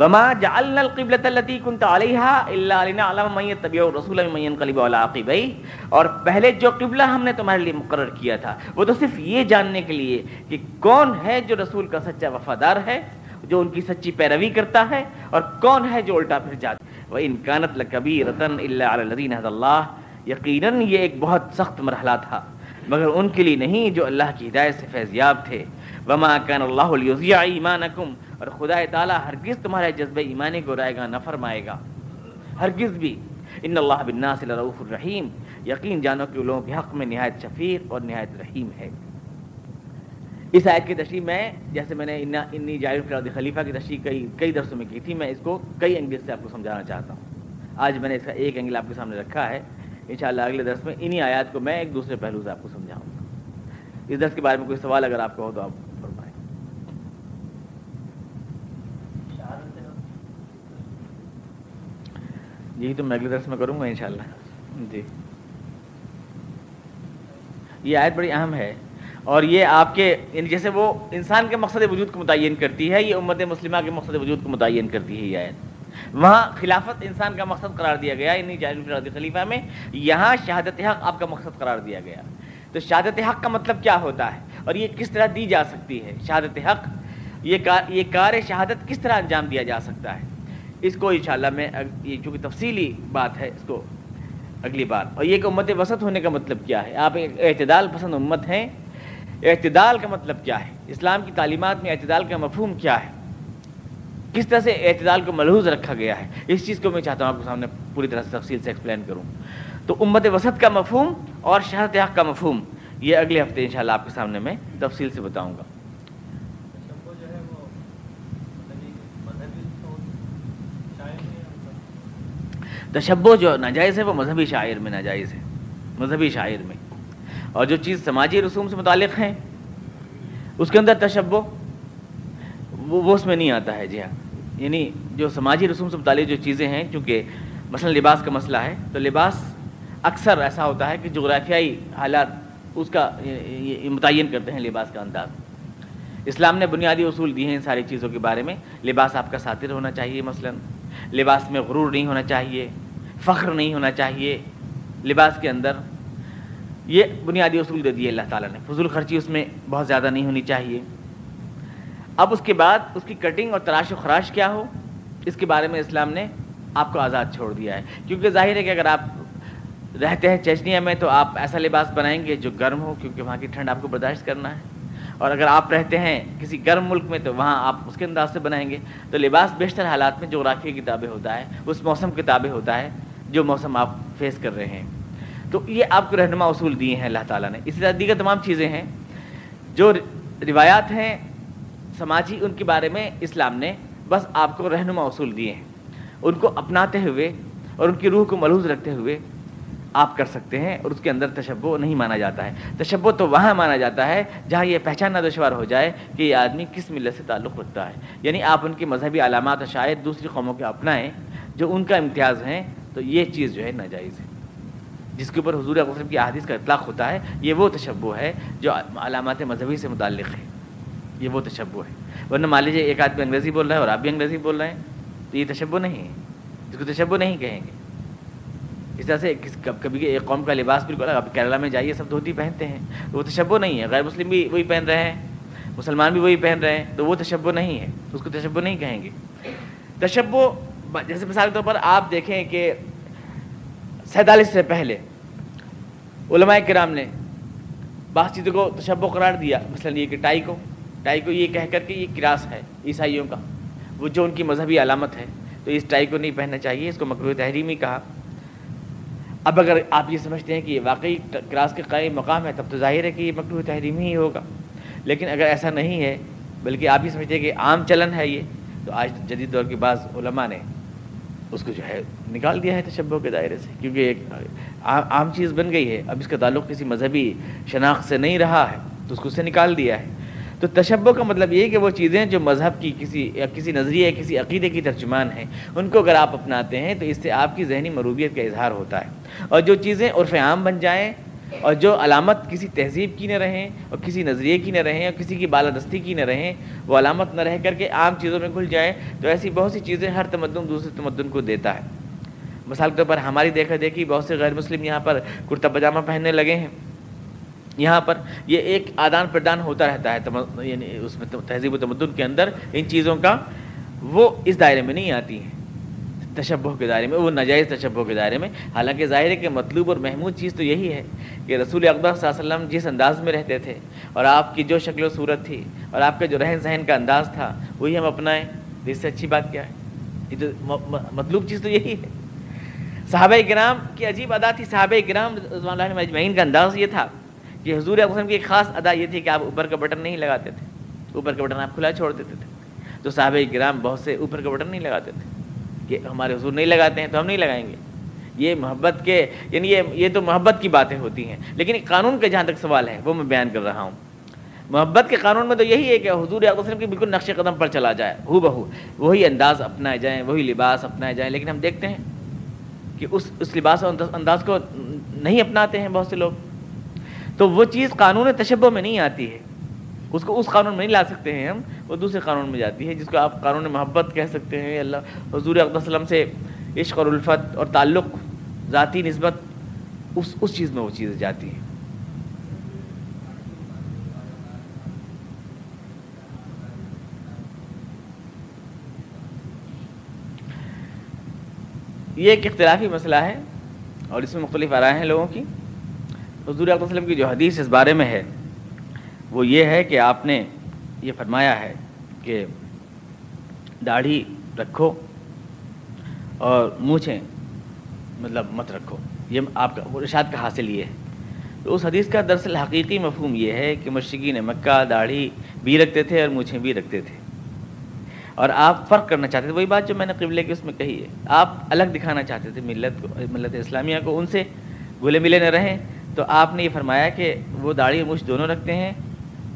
وما جعلنا القبلة التي كنت عليها الا لنعلم من يتبع الرسول من ينقلب على عقبيه. اور پہلے جو قبلہ ہم نے تمہارے لیے مقرر کیا تھا، وہ تو صرف یہ جاننے کے لیے کہ کون ہے جو رسول کا سچا وفادار ہے، جو ان کی سچی پیروی کرتا ہے، اور کون ہے جو الٹا پھر جاتا ہے. وہ انکانت لکبی رتن اللہ علیہ اللہ یقیناً یہ ایک بہت سخت مرحلہ تھا. مگر ان کے لیے نہیں، جو اللہ کی ہدایت سے فیضیاب تھے. وما کان اللہ علیہ ایمانکم اور خدا تعالیٰ ہرگز تمہارے جذبہ ایمانی کو رائے گا نہ فرمائے گا۔ ہرگز بھی۔ ان اللہ بالناس لرؤوف الرحیم۔ یقین جانو کہ لوگوں کے حق میں نہایت شفیق اور نہایت رحیم ہے۔ اس آیت کی تشریح میں، جیسے میں نے انی جائر فراد خلیفہ کی تشریح کئی کئی درسوں میں کی تھی، میں اس کو کئی اینگل سے آپ کو سمجھانا چاہتا ہوں۔ آج میں نے اس کا ایک اینگل آپ کے سامنے رکھا ہے۔ انشاءاللہ اگلے درس میں انہی آیات کو میں ایک دوسرے پہلو سے آپ کو سمجھاؤں گا۔ اس درس کے بارے میں کوئی سوال اگر آپ کو ہو تو آپ فرمائیں جی تو میں اگلے درس میں کروں گا انشاءاللہ۔ جی۔ یہ آیت بڑی اہم ہے۔ اور یہ آپ کے یعنی جیسے وہ انسان کے مقصد وجود کو متعین کرتی ہے، یہ امت مسلمہ کے مقصد وجود کو متعین کرتی ہے یہ آیت۔ وہاں خلافت انسان کا مقصد قرار دیا گیا یعنی جائز خلیفہ میں، یہاں شہادت حق آپ کا مقصد قرار دیا گیا۔ تو شہادت حق کا مطلب کیا ہوتا ہے؟ اور یہ کس طرح دی جا سکتی ہے؟ شہادت حق، یہ کار یہ کار شہادت کس طرح انجام دیا جا سکتا ہے؟ اس کو انشاءاللہ میں یہ چونکہ تفصیلی بات ہے، اس کو اگلی بار۔ اور یہ کہ امت وسط ہونے کا مطلب کیا ہے؟ آپ ایک اعتدال پسند امت ہیں۔ اعتدال کا مطلب کیا ہے؟ اسلام کی تعلیمات میں اعتدال کا مفہوم کیا ہے؟ کس طرح سے اعتدال کو ملحوظ رکھا گیا ہے؟ اس چیز کو میں چاہتا ہوں آپ کے سامنے پوری طرح سے تفصیل سے ایکسپلین کروں۔ تو امت وسط کا مفہوم اور شہرت حق کا مفہوم، یہ اگلے ہفتے انشاءاللہ آپ کے سامنے میں تفصیل سے بتاؤں گا۔ تشبو جو ناجائز ہے وہ مذہبی شاعر میں ناجائز ہے، مذہبی شاعر میں۔ اور جو چیز سماجی رسوم سے متعلق ہیں اس کے اندر تشبو وہ اس میں نہیں آتا ہے جی ہاں۔ یعنی جو سماجی رسوم سے متعلق جو چیزیں ہیں، چونکہ مثلا لباس کا مسئلہ ہے، تو لباس اکثر ایسا ہوتا ہے کہ جغرافیائی حالات اس کا متعین کرتے ہیں لباس کا انداز۔ اسلام نے بنیادی اصول دیے ہیں ان ساری چیزوں کے بارے میں، لباس آپ کا ساتر ہونا چاہیے مثلا۔ لباس میں غرور نہیں ہونا چاہیے، فخر نہیں ہونا چاہیے۔ لباس کے اندر یہ بنیادی اصول دے دیے اللہ تعالیٰ نے۔ فضول خرچی اس میں بہت زیادہ نہیں ہونی چاہیے۔ اب اس کے بعد اس کی کٹنگ اور تراش و خراش کیا ہو؟ اس کے بارے میں اسلام نے آپ کو آزاد چھوڑ دیا ہے۔ کیونکہ ظاہر ہے کہ اگر آپ رہتے ہیں چیچنیا میں تو آپ ایسا لباس بنائیں گے جو گرم ہو، کیونکہ وہاں کی ٹھنڈ آپ کو برداشت کرنا ہے۔ اور اگر آپ رہتے ہیں کسی گرم ملک میں تو وہاں آپ اس کے انداز سے بنائیں گے۔ تو لباس بیشتر حالات میں جغرافیہ کتابیں ہوتا ہے، اس موسم کتابیں ہوتا ہے جو موسم آپ فیس کر رہے ہیں۔ تو یہ آپ کو رہنما اصول دیے ہیں اللہ تعالیٰ نے۔ اسی طرح دیگر تمام چیزیں ہیں جو روایات ہیں سماجی، ان کے بارے میں اسلام نے بس آپ کو رہنما اصول دیے ہیں۔ ان کو اپناتے ہوئے اور ان کی روح کو ملحوظ رکھتے ہوئے آپ کر سکتے ہیں اور اس کے اندر تشبو نہیں مانا جاتا ہے۔ تشبو تو وہاں مانا جاتا ہے جہاں یہ پہچاننا دشوار ہو جائے کہ یہ آدمی کس ملت سے تعلق رکھتا ہے۔ یعنی آپ ان کی مذہبی علامات شاید دوسری قوموں کے اپنائیں جو ان کا امتیاز ہیں تو یہ چیز جو ہے ناجائز ہے۔ جس کے اوپر حضور وسلم کی احادیث کا اطلاق ہوتا ہے، یہ وہ تشبو ہے جو علامات مذہبی سے متعلق ہے۔ یہ وہ تشبو ہے۔ ورنہ مان لیجیے ایک آدمی انگریزی بول رہا ہے اور آپ بھی انگریزی بول رہے ہیں، تو یہ تشبو نہیں ہے۔ جس کو تشبو نہیں کہیں گے۔ اس طرح سے کبھی ایک قوم کا لباس بالکل اب کیرلا میں جائیے، سب دھوتی پہنتے ہیں وہ تشبو نہیں ہے۔ غیر مسلم بھی وہی پہن رہے ہیں، مسلمان بھی وہی پہن رہے ہیں، تو وہ تشبو نہیں ہے۔ اس کو تشبو نہیں کہیں گے۔ تشبو جیسے مثال کے طور پر آپ دیکھیں کہ سینتالیس سے پہلے علماء کرام نے بعض چیزوں کو تشبو قرار دیا۔ مثلا یہ کہ ٹائی کو ٹائی کو یہ کہہ کر کے یہ کراس ہے عیسائیوں کا، وہ جو ان کی مذہبی علامت ہے، تو اس ٹائی کو نہیں پہننا چاہیے، اس کو مقروع تحریمی کہا۔ اب اگر آپ یہ سمجھتے ہیں کہ یہ واقعی کراس کے قائم مقام ہے، تب تو ظاہر ہے کہ یہ مقروع تحریمی ہی ہوگا۔ لیکن اگر ایسا نہیں ہے، بلکہ آپ یہ سمجھتے ہیں کہ عام چلن ہے یہ، تو آج جدید دور کے بعض علماء نے اس کو جو ہے نکال دیا ہے تشبہ کے دائرے سے، کیونکہ ایک عام چیز بن گئی ہے۔ اب اس کا تعلق کسی مذہبی شناخت سے نہیں رہا ہے، تو اس کو سے نکال دیا ہے۔ تو تشبہ کا مطلب یہ ہے کہ وہ چیزیں جو مذہب کی کسی یا کسی نظریے کسی عقیدے کی ترجمان ہیں، ان کو اگر آپ اپناتے ہیں تو اس سے آپ کی ذہنی مروبیت کا اظہار ہوتا ہے۔ اور جو چیزیں عرف عام بن جائیں اور جو علامت کسی تہذیب کی نہ رہیں اور کسی نظریے کی نہ رہیں اور کسی کی بالادستی کی نہ رہیں، وہ علامت نہ رہ کر کے عام چیزوں میں کھل جائیں، تو ایسی بہت سی چیزیں ہر تمدن دوسرے تمدن کو دیتا ہے۔ مثال کے طور پر ہماری دیکھا دیکھی بہت سے غیر مسلم یہاں پر کرتا پاجامہ پہننے لگے ہیں۔ یہاں پر یہ ایک آدان پردان ہوتا رہتا ہے یعنی اس میں تہذیب و تمدن کے اندر ان چیزوں کا وہ اس دائرے میں نہیں آتی ہیں، تشبہ کے دائرے میں، وہ ناجائز تشبہ کے دائرے میں۔ حالانکہ ظاہر ہے کہ مطلوب اور محمود چیز تو یہی ہے کہ رسول اقبال صلی اللہ علیہ وسلم جس انداز میں رہتے تھے اور آپ کی جو شکل و صورت تھی اور آپ کا جو رہن سہن کا انداز تھا، وہی ہم اپنائیں اس سے اچھی بات کیا ہے؟ یہ تو مطلوب چیز تو یہی ہے۔ صحابہ کرام کی عجیب ادا تھی، صحابہ کرام رضوان اللہ مجمعین کا انداز یہ تھا کہ حضور وسلم کی ایک خاص ادا یہ تھی کہ آپ اوپر کا بٹن نہیں لگاتے تھے۔ اوپر کا بٹن آپ کھلا چھوڑ دیتے تھے۔ تو صحابہ کرام بہت سے اوپر کا بٹن نہیں لگاتے تھے کہ ہمارے حضور نہیں لگاتے ہیں تو ہم نہیں لگائیں گے۔ یہ محبت کے یعنی یہ یہ تو محبت کی باتیں ہوتی ہیں۔ لیکن قانون کا جہاں تک سوال ہے، وہ میں بیان کر رہا ہوں۔ محبت کے قانون میں تو یہی ہے کہ حضور وسلم کی بالکل نقش قدم پر چلا جائے۔ ہو بہو وہی انداز اپنائے جائیں، وہی لباس اپنائے جائیں۔ لیکن ہم دیکھتے ہیں کہ اس اس لباس اور انداز کو نہیں اپناتے ہیں بہت سے لوگ۔ تو وہ چیز قانون تشبہ میں نہیں آتی ہے۔ اس کو اس قانون میں نہیں لا سکتے ہیں ہم، وہ دوسرے قانون میں جاتی ہے، جس کو آپ قانون محبت کہہ سکتے ہیں۔ اللہ، حضور وسلم سے عشق اور الفت اور تعلق، ذاتی نسبت، اس اس چیز میں وہ چیزیں جاتی ہیں یہ ایک اختلافی مسئلہ ہے اور اس میں مختلف آرائیں ہیں لوگوں کی۔ حضور علیہ وسلم کی جو حدیث اس بارے میں ہے، وہ یہ ہے کہ آپ نے یہ فرمایا ہے کہ داڑھی رکھو اور مونچھیں مطلب مت رکھو۔ یہ آپ کا ارشاد کا حاصل یہ ہے۔ تو اس حدیث کا دراصل حقیقی مفہوم یہ ہے کہ مشرقین مکہ داڑھی بھی رکھتے تھے اور مونچھیں بھی رکھتے تھے۔ اور آپ فرق کرنا چاہتے تھے۔ وہی بات جو میں نے قبلے کی اس میں کہی ہے۔ آپ الگ دکھانا چاہتے تھے ملت کو ملت اسلامیہ کو، ان سے گلے ملے نہ رہیں۔ تو آپ نے یہ فرمایا کہ وہ داڑھی مجھ دونوں رکھتے ہیں،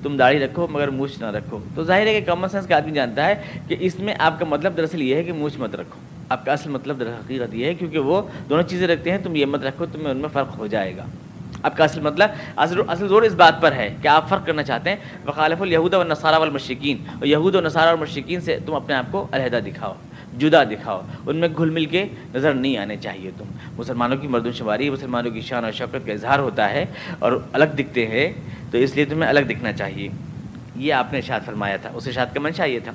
تم داڑھی رکھو مگر مونچھ نہ رکھو۔ تو ظاہر ہے کہ کامن سینس کا آدمی جانتا ہے کہ اس میں آپ کا مطلب دراصل یہ ہے کہ مونچھ مت رکھو۔ آپ کا اصل مطلب در حقیقت یہ ہے کیونکہ وہ دونوں چیزیں رکھتے ہیں، تم یہ مت رکھو، تمہیں ان میں فرق ہو جائے گا۔ آپ کا اصل مطلب اصل اصل زور اس بات پر ہے کہ آپ فرق کرنا چاہتے ہیں۔ وخالف الہود و نصارہ والمشرقین اور یہود و نصارہ اور مشرقین سے تم اپنے آپ کو علیحدہ دکھاؤ۔ جدا دکھاؤ۔ ان میں گھل مل کے نظر نہیں آنے چاہیے تم۔ مسلمانوں کی مردم شماری، مسلمانوں کی شان اور شوقت کا اظہار ہوتا ہے اور الگ دکھتے ہیں، تو اس لیے تمہیں الگ دکھنا چاہیے۔ یہ آپ نے اشاد فرمایا تھا۔ اس اشاد کا منشا یہ تھا۔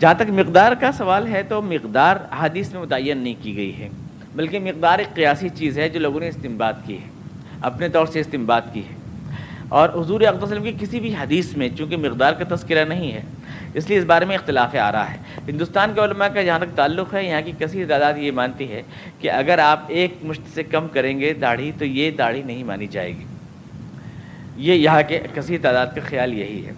جہاں تک مقدار کا سوال ہے، تو مقدار حدیث میں متعین نہیں کی گئی ہے، بلکہ مقدار ایک قیاسی چیز ہے جو لوگوں نے استعمال کی ہے، اپنے طور سے استعمال کی ہے۔ اور حضور وسلم کی کسی بھی حدیث میں، چونکہ مقدار کا تذکرہ نہیں ہے اس لیے اس بارے میں اختلاف آ رہا ہے۔ ہندوستان کے علماء کا جہاں تک تعلق ہے، یہاں کی کثیر تعداد یہ مانتی ہے کہ اگر آپ ایک مشت سے کم کریں گے داڑھی تو یہ داڑھی نہیں مانی جائے گی۔ یہ یہاں کے کثیر تعداد کا خیال یہی ہے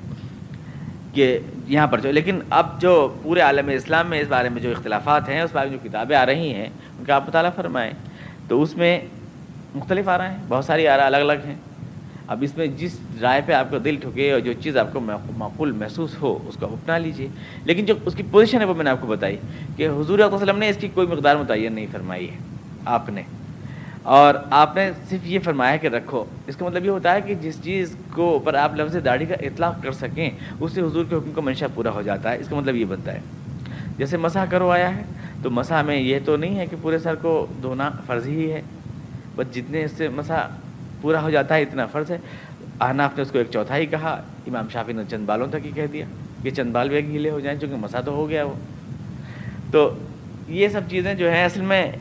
کہ یہاں پر جو، لیکن اب جو پورے عالم اسلام میں اس بارے میں جو اختلافات ہیں، اس بارے میں جو کتابیں آ رہی ہیں، ان کا آپ مطالعہ فرمائیں تو اس میں مختلف آ رہے ہیں، بہت ساری آ الگ الگ ہیں۔ اب اس میں جس رائے پہ آپ کا دل ٹھکے اور جو چیز آپ کو معقول محسوس ہو، اس کو اپنا لیجیے لیکن جو اس کی پوزیشن ہے وہ میں نے آپ کو بتائی کہ حضور وسلم نے اس کی کوئی مقدار متعین نہیں فرمائی ہے، آپ نے۔ اور آپ نے صرف یہ فرمایا کہ رکھو۔ اس کا مطلب یہ ہوتا ہے کہ جس چیز کو اوپر آپ لفظ داڑھی کا اطلاق کر سکیں، اس سے حضور کے حکم کا منشا پورا ہو جاتا ہے۔ اس کا مطلب یہ بنتا ہے۔ جیسے مسح کرو آیا ہے، تو مسح میں یہ تو نہیں ہے کہ پورے سر کو دھونا فرض ہی ہے، بس جتنے اس سے مسح پورا ہو جاتا ہے، اتنا فرض ہے۔ احناف نے اس کو ایک چوتھائی کہا، امام شافی نے چند بالوں تک ہی کہہ دیا۔ کہ چند بال بھی گیلے ہو جائیں، چونکہ مسا تو ہو گیا وہ۔ تو یہ سب چیزیں جو ہیں، اصل میں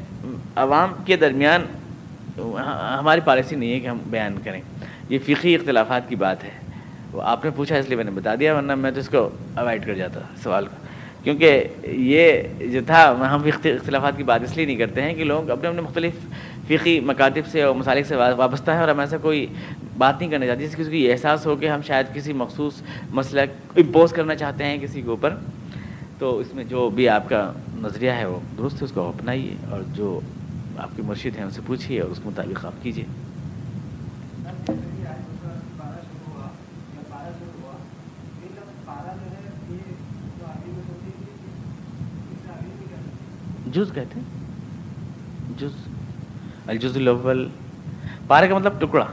عوام کے درمیان ہماری پالیسی نہیں ہے کہ ہم بیان کریں۔ یہ فقی اختلافات کی بات ہے۔ وہ آپ نے پوچھا، اس لیے میں نے بتا دیا، ورنہ میں تو اس کو اوائڈ کر جاتا سوال کو۔ کیونکہ یہ جو تھا، ہم اختلافات کی بات اس لیے نہیں کرتے ہیں کہ لوگ اپنے اپنے مختلف فقی مکاتب سے اور مسالک سے وابستہ ہے اور ہم ایسا کوئی بات نہیں کرنا چاہتے جس کسی کو یہ احساس ہو کہ ہم شاید کسی مخصوص مسئلہ امپوز کرنا چاہتے ہیں کسی کے اوپر۔ تو اس میں جو بھی آپ کا نظریہ ہے وہ درست ہے، اس کو اپنائیے اور جو آپ کے مرشد ہیں ان سے پوچھیے اور اس کے مطابق آپ کیجیے۔ جز کہتے ہیں۔ جز۔ الجز الاول پارے کا مطلب ٹکڑا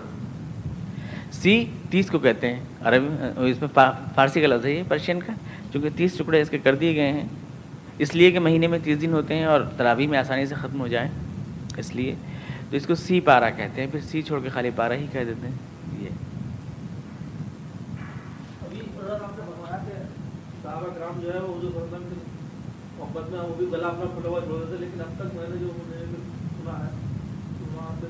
سی تیس کو کہتے ہیں عربی اس میں فارسی کا لفظ ہے یہ پرشین کا چونکہ تیس ٹکڑے اس کے کر دیے گئے ہیں اس لیے کہ مہینے میں تیس دن ہوتے ہیں اور تراویح میں آسانی سے ختم ہو جائے اس لیے تو اس کو سی پارا کہتے ہیں پھر سی چھوڑ کے خالی پارا ہی کہہ دیتے ہیں یہ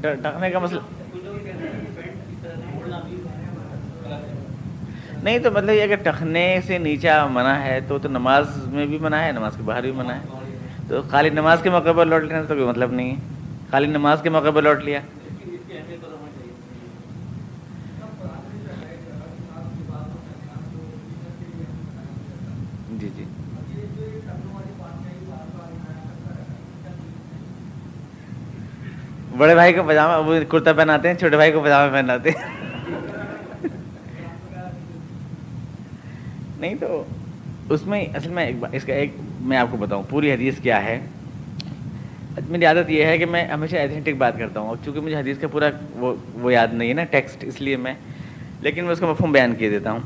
ٹکنے کا مسئلہ نہیں تو مطلب یہ اگر ٹکنے سے نیچا منع ہے تو تو نماز میں بھی منع ہے، نماز کے باہر بھی منع ہے۔ تو خالی نماز کے موقع پر لوٹ لینا تو کوئی مطلب نہیں ہے۔ خالی نماز کے موقع پر لوٹ لیا۔ جی جی۔ بڑے بھائی کو پاجامہ، وہ کرتا پہناتے ہیں، چھوٹے بھائی کو پاجامہ پہناتے ہیں۔ نہیں تو اس میں اصل میں ایک اس کا ایک میں آپ کو بتاؤں، پوری حدیث کیا ہے؟ میری عادت یہ ہے کہ میں ہمیشہ ایتھینٹک بات کرتا ہوں۔ چونکہ مجھے حدیث کا پورا وہ وہ یاد نہیں ہے نا ٹیکسٹ اس لیے میں، لیکن میں اس کا مفہوم بیان کیے دیتا ہوں۔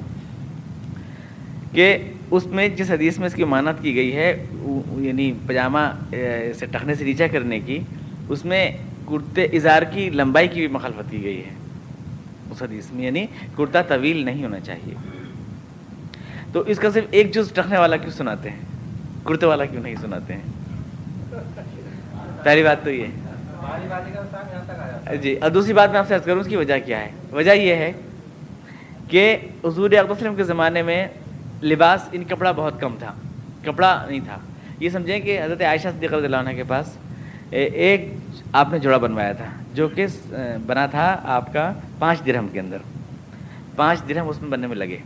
کہ اس میں جس حدیث میں اس کی مانت کی گئی ہے یعنی پاجامہ سے ٹکنے سے نیچا کرنے کی، اس میں کرتے اظہار کی لمبائی کی بھی مخالفت کی گئی ہے۔ اس حدیث میں یعنی کرتا طویل نہیں ہونا چاہیے۔ تو اس کا صرف ایک جز ٹکنے والا کیوں سناتے ہیں؟ کرتے والا کیوں نہیں سناتے ہیں؟ پہلی بات تو یہ۔ جی اور دوسری بات میں آپ سے عرض کروں اس کی وجہ کیا ہے؟ وجہ یہ ہے کہ حضور وسلم کے زمانے میں لباس ان کپڑا بہت کم تھا۔ کپڑا نہیں تھا۔ یہ سمجھیں کہ حضرت عائشہ صدیق رضی اللہ عنہ کے پاس ایک آپ نے جوڑا بنوایا تھا، جو کہ بنا تھا آپ کا پانچ درہم کے اندر۔ پانچ درہم اس میں بننے میں لگے۔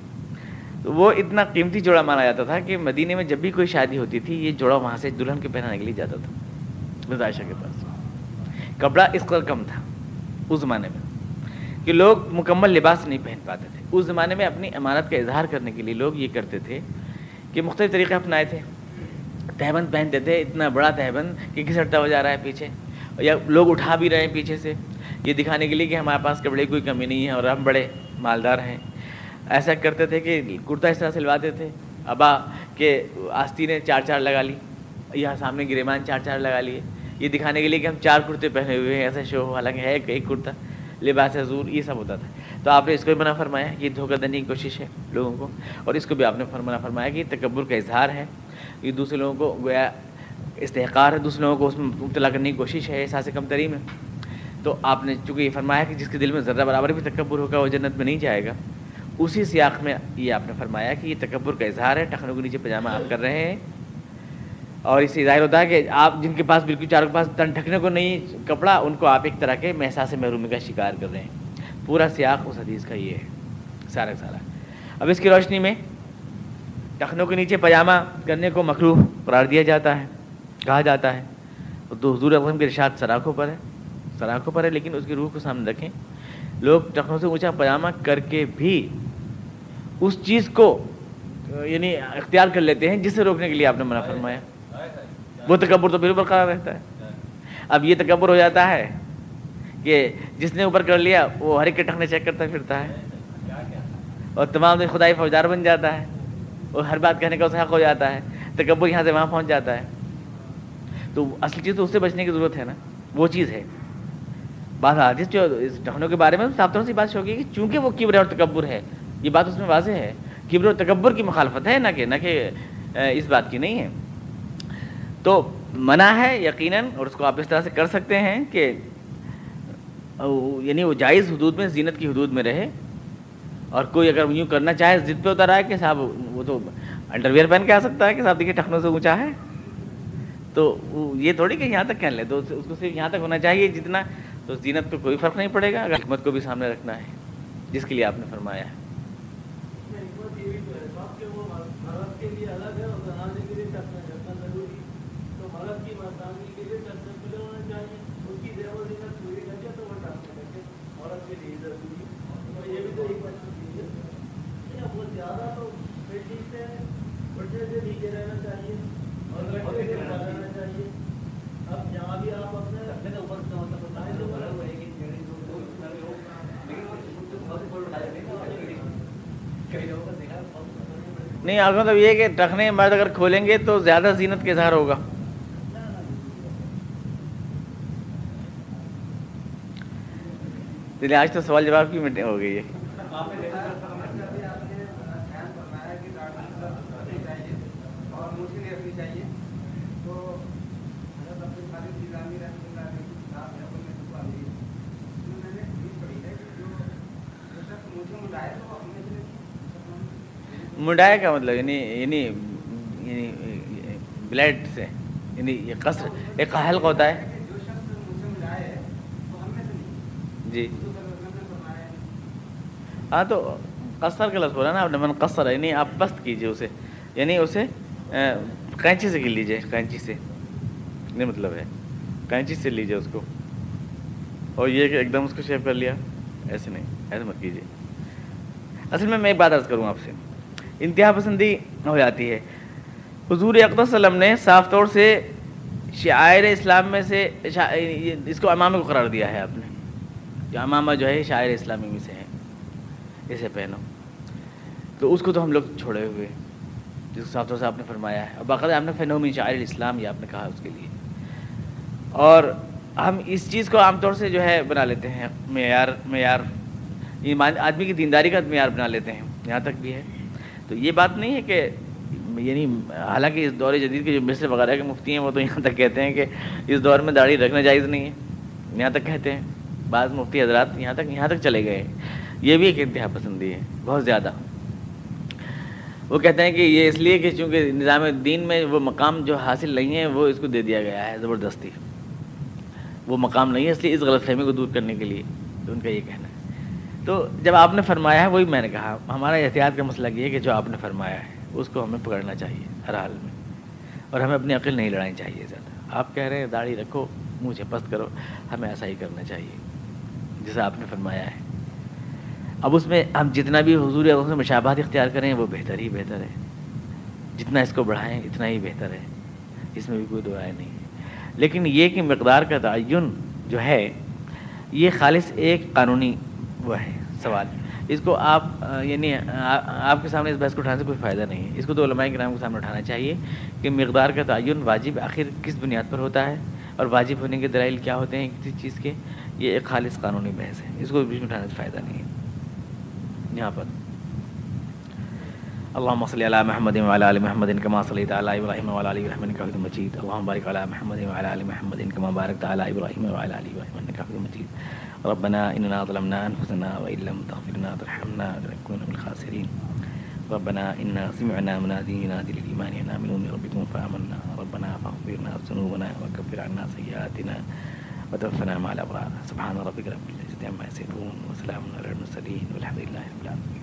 تو وہ اتنا قیمتی جوڑا مانا جاتا تھا کہ مدینے میں جب بھی کوئی شادی ہوتی تھی، یہ جوڑا وہاں سے دلہن کے پہنانے کے لیے جاتا تھا عائشہ کے پاس۔ کپڑا اس قدر کم تھا اس زمانے میں کہ لوگ مکمل لباس نہیں پہن پاتے تھے۔ اس زمانے میں اپنی امانت کا اظہار کرنے کے لیے لوگ یہ کرتے تھے کہ مختلف طریقے اپنائے تھے۔ تہبند پہنتے تھے اتنا بڑا تہبند کہ گھسٹتا ہو جا رہا ہے پیچھے۔ یا لوگ اٹھا بھی رہے ہیں پیچھے سے، یہ دکھانے کے لیے کہ ہمارے پاس کپڑے کوئی کمی نہیں ہے اور ہم بڑے مالدار ہیں۔ ایسا کرتے تھے کہ کرتا اس طرح سلواتے تھے۔ ابا کہ آستی نے چار چار لگا لی یا سامنے گریمان چار چار لگا لیے۔ یہ دکھانے کے لیے کہ ہم چار کرتے پہنے ہوئے ہیں، ایسا شو حالانکہ ہے ایک کرتا۔ لباس حضور، یہ سب ہوتا تھا۔ تو آپ نے اس کو بھی منع فرمایا کہ دھوکہ دہنے کی کوشش ہے لوگوں کو۔ اور اس کو بھی آپ نے منع فرمایا کہ یہ تکبر کا اظہار ہے۔ یہ دوسرے لوگوں کو گویا استحقار ہے دوسرے لوگوں کو اس میں مبتلا کرنے کی کوشش ہے، احساس کم ترین ہے تو آپ نے چونکہ یہ فرمایا کہ جس کے دل میں ذرہ برابر بھی تکبر ہوگا، وہ جنت میں نہیں جائے گا۔ اسی سیاق میں یہ آپ نے فرمایا کہ یہ تکبر کا اظہار ہے، ٹخنوں کے نیچے پاجامہ آپ کر رہے ہیں۔ اور اس سے ظاہر ہوتا ہے کہ آپ جن کے پاس بالکل چاروں کے پاس تن ڈھکنے کو نہیں، کپڑا، ان کو آپ ایک طرح کے محساس محرومی کا شکار کر رہے ہیں۔ پورا سیاق اس حدیث کا یہ ہے، سارا سارا۔ اب اس کی روشنی میں ٹخنوں کے نیچے پاجامہ کرنے کو مخلوق قرار دیا جاتا ہے۔ کہا جاتا ہے۔ تو حضور اعظم کے ارشاد سراخوں پر ہے سراخوں پر ہے لیکن اس کی روح کو سامنے رکھیں۔ لوگ ٹخنوں سے اونچا پاجامہ کر کے بھی اس چیز کو یعنی اختیار کر لیتے ہیں جسے روکنے کے لیے آپ نے منع فرمایا۔ وہ تکبر تو پھر برقرار رہتا ہے۔ اب یہ تکبر ہو جاتا ہے کہ جس نے اوپر کر لیا، وہ ہر ایک کے ٹکنے چیک کرتا پھرتا ہے۔ اور تمام دن خدائی فوجدار بن جاتا ہے۔ اور ہر بات کہنے کا اس حق ہو جاتا ہے۔ تکبر یہاں سے وہاں پہنچ جاتا ہے۔ تو اصل چیز تو اس سے بچنے کی ضرورت ہے نا، وہ چیز ہے۔ بات حادث جو اس ٹخنوں کے بارے میں صاف طور سے بات ہوگی کہ چونکہ وہ کبر اور تکبر ہے، یہ بات اس میں واضح ہے۔ کبر اور تکبر کی مخالفت ہے، نہ کہ نہ کہ اس بات کی نہیں ہے۔ تو منع ہے یقیناً، اور اس کو آپ اس طرح سے کر سکتے ہیں کہ یعنی وہ جائز حدود میں، زینت کی حدود میں رہے۔ اور کوئی اگر یوں کرنا چاہے ضد پہ اتر آئے کہ صاحب وہ تو انڈر ویئر پہن کے آ سکتا ہے کہ صاحب دیکھیے ٹخنوں سے اونچا ہے۔ تو یہ تھوڑی کہ یہاں تک کہہ لیں، تو اس کو صرف یہاں تک ہونا چاہیے جتنا، تو زینت پہ کوئی فرق نہیں پڑے گا، اگر حکمت کو بھی سامنے رکھنا ہے، جس کے لیے آپ نے فرمایا ہے۔ نہیں، آپ مطلب یہ کہ ٹخنے مرد اگر کھولیں گے تو زیادہ زینت کے اظہار ہوگا۔ چلیے آج تو سوال جواب کی میٹنگ ہو گئی ہے۔ منڈایا کا مطلب؟ یعنی یعنی یعنی بلیڈ سے یعنی یہ قصر، ایک حلق ہوتا ہے۔ جی۔ ہاں تو قصر کا لفظ بولا نا آپ نے، من قصر ہے یعنی آپ پست کیجیے اسے۔ یعنی اسے کینچی سے گر لیجیے کینچی سے۔ نہیں مطلب ہے۔ کینچی سے لیجیے اس کو۔ اور یہ کہ ایک دم اس کو شیپ کر لیا۔ ایسے نہیں، ایسے مت کیجیے اصل میں میں ایک بات عرض کروں آپ سے۔ انتہا پسندی ہو جاتی ہے۔ حضور اقدس وسلم نے صاف طور سے شاعر اسلام میں سے اس کو امامہ کو قرار دیا ہے آپ نے۔ جو امامہ جو ہے شاعر اسلامی میں سے ہے اسے پہنو۔ تو اس کو تو ہم لوگ چھوڑے ہوئے۔ جس کو صاف طور سے آپ نے فرمایا ہے۔ اور باقاعدہ آپ نے فنو شاعر اسلام، یہ آپ نے کہا اس کے لیے۔ اور ہم اس چیز کو عام طور سے جو ہے بنا لیتے ہیں، معیار معیار آدمی کی دینداری کا معیار بنا لیتے ہیں۔ یہاں تک بھی ہے۔ تو یہ بات نہیں ہے کہ یعنی حالانکہ اس دور جدید کے جو مصر وغیرہ کے مفتی ہیں، وہ تو یہاں تک کہتے ہیں کہ اس دور میں داڑھی رکھنا جائز نہیں ہے۔ یہاں تک کہتے ہیں۔ بعض مفتی حضرات یہاں تک یہاں تک چلے گئے۔ یہ بھی ایک انتہا پسندی ہے، بہت زیادہ۔ وہ کہتے ہیں کہ یہ اس لیے کہ چونکہ نظام دین میں وہ مقام جو حاصل نہیں ہے، وہ اس کو دے دیا گیا ہے، زبردستی۔ وہ مقام نہیں ہے، اس لیے اس غلط فہمی کو دور کرنے کے لیے۔ تو ان کا یہ کہنا ہے۔ تو جب آپ نے فرمایا ہے، وہی میں نے کہا، ہمارا احتیاط کا مسئلہ یہ ہے کہ جو آپ نے فرمایا ہے، اس کو ہمیں پکڑنا چاہیے ہر حال میں، اور ہمیں اپنی عقل نہیں لڑانی چاہیے زیادہ۔ آپ کہہ رہے ہیں، داڑھی رکھو منہ پست کرو، ہمیں ایسا ہی کرنا چاہیے جیسا آپ نے فرمایا ہے۔ اب اس میں ہم جتنا بھی حضور اس میں مشابہت اختیار کریں، وہ بہتر ہی بہتر ہے۔ جتنا اس کو بڑھائیں، اتنا ہی بہتر ہے۔ اس میں بھی کوئی دعائیں نہیں ہے۔ لیکن یہ کہ مقدار کا تعین جو ہے، یہ خالص ایک قانونی وہ ہے سوال۔ اس کو آپ یعنی آپ کے سامنے اس بحث کو اٹھانے سے کوئی فائدہ نہیں۔ ہے اس کو تو علماء کے نام کے سامنے اٹھانا چاہیے کہ مقدار کا تعین واجب آخر کس بنیاد پر ہوتا ہے اور واجب ہونے کے دلائل کیا ہوتے ہیں کسی چیز کے۔ یہ ایک خالص قانونی بحث ہے۔ اس کو بیچ میں اٹھانے سے فائدہ نہیں ہے۔ یہاں پر۔ اللهم صل على محمد وعلى ال محمد كما صليت على ابراهيم وعلى ال ابراهيم انك حميد مجيد اللهم بارك على محمد وعلى ال محمد كما باركت على ابراهيم وعلى ال ابراهيم انك حميد مجيد ربنا اننا ظلمنا انفسنا وان لم تغفر لنا وترحمنا لنكون من الخاسرين. ربنا انا سمعنا منادي ينادي للايمان ان امنوا بربكم فامنا ربنا فاغفر لنا ذنوبنا وكفر عنا سيئاتنا وتوفنا مع الابرار سبحان ربك رب العزه عما يصفون وسلام على المرسلين والحمد لله رب العالمين.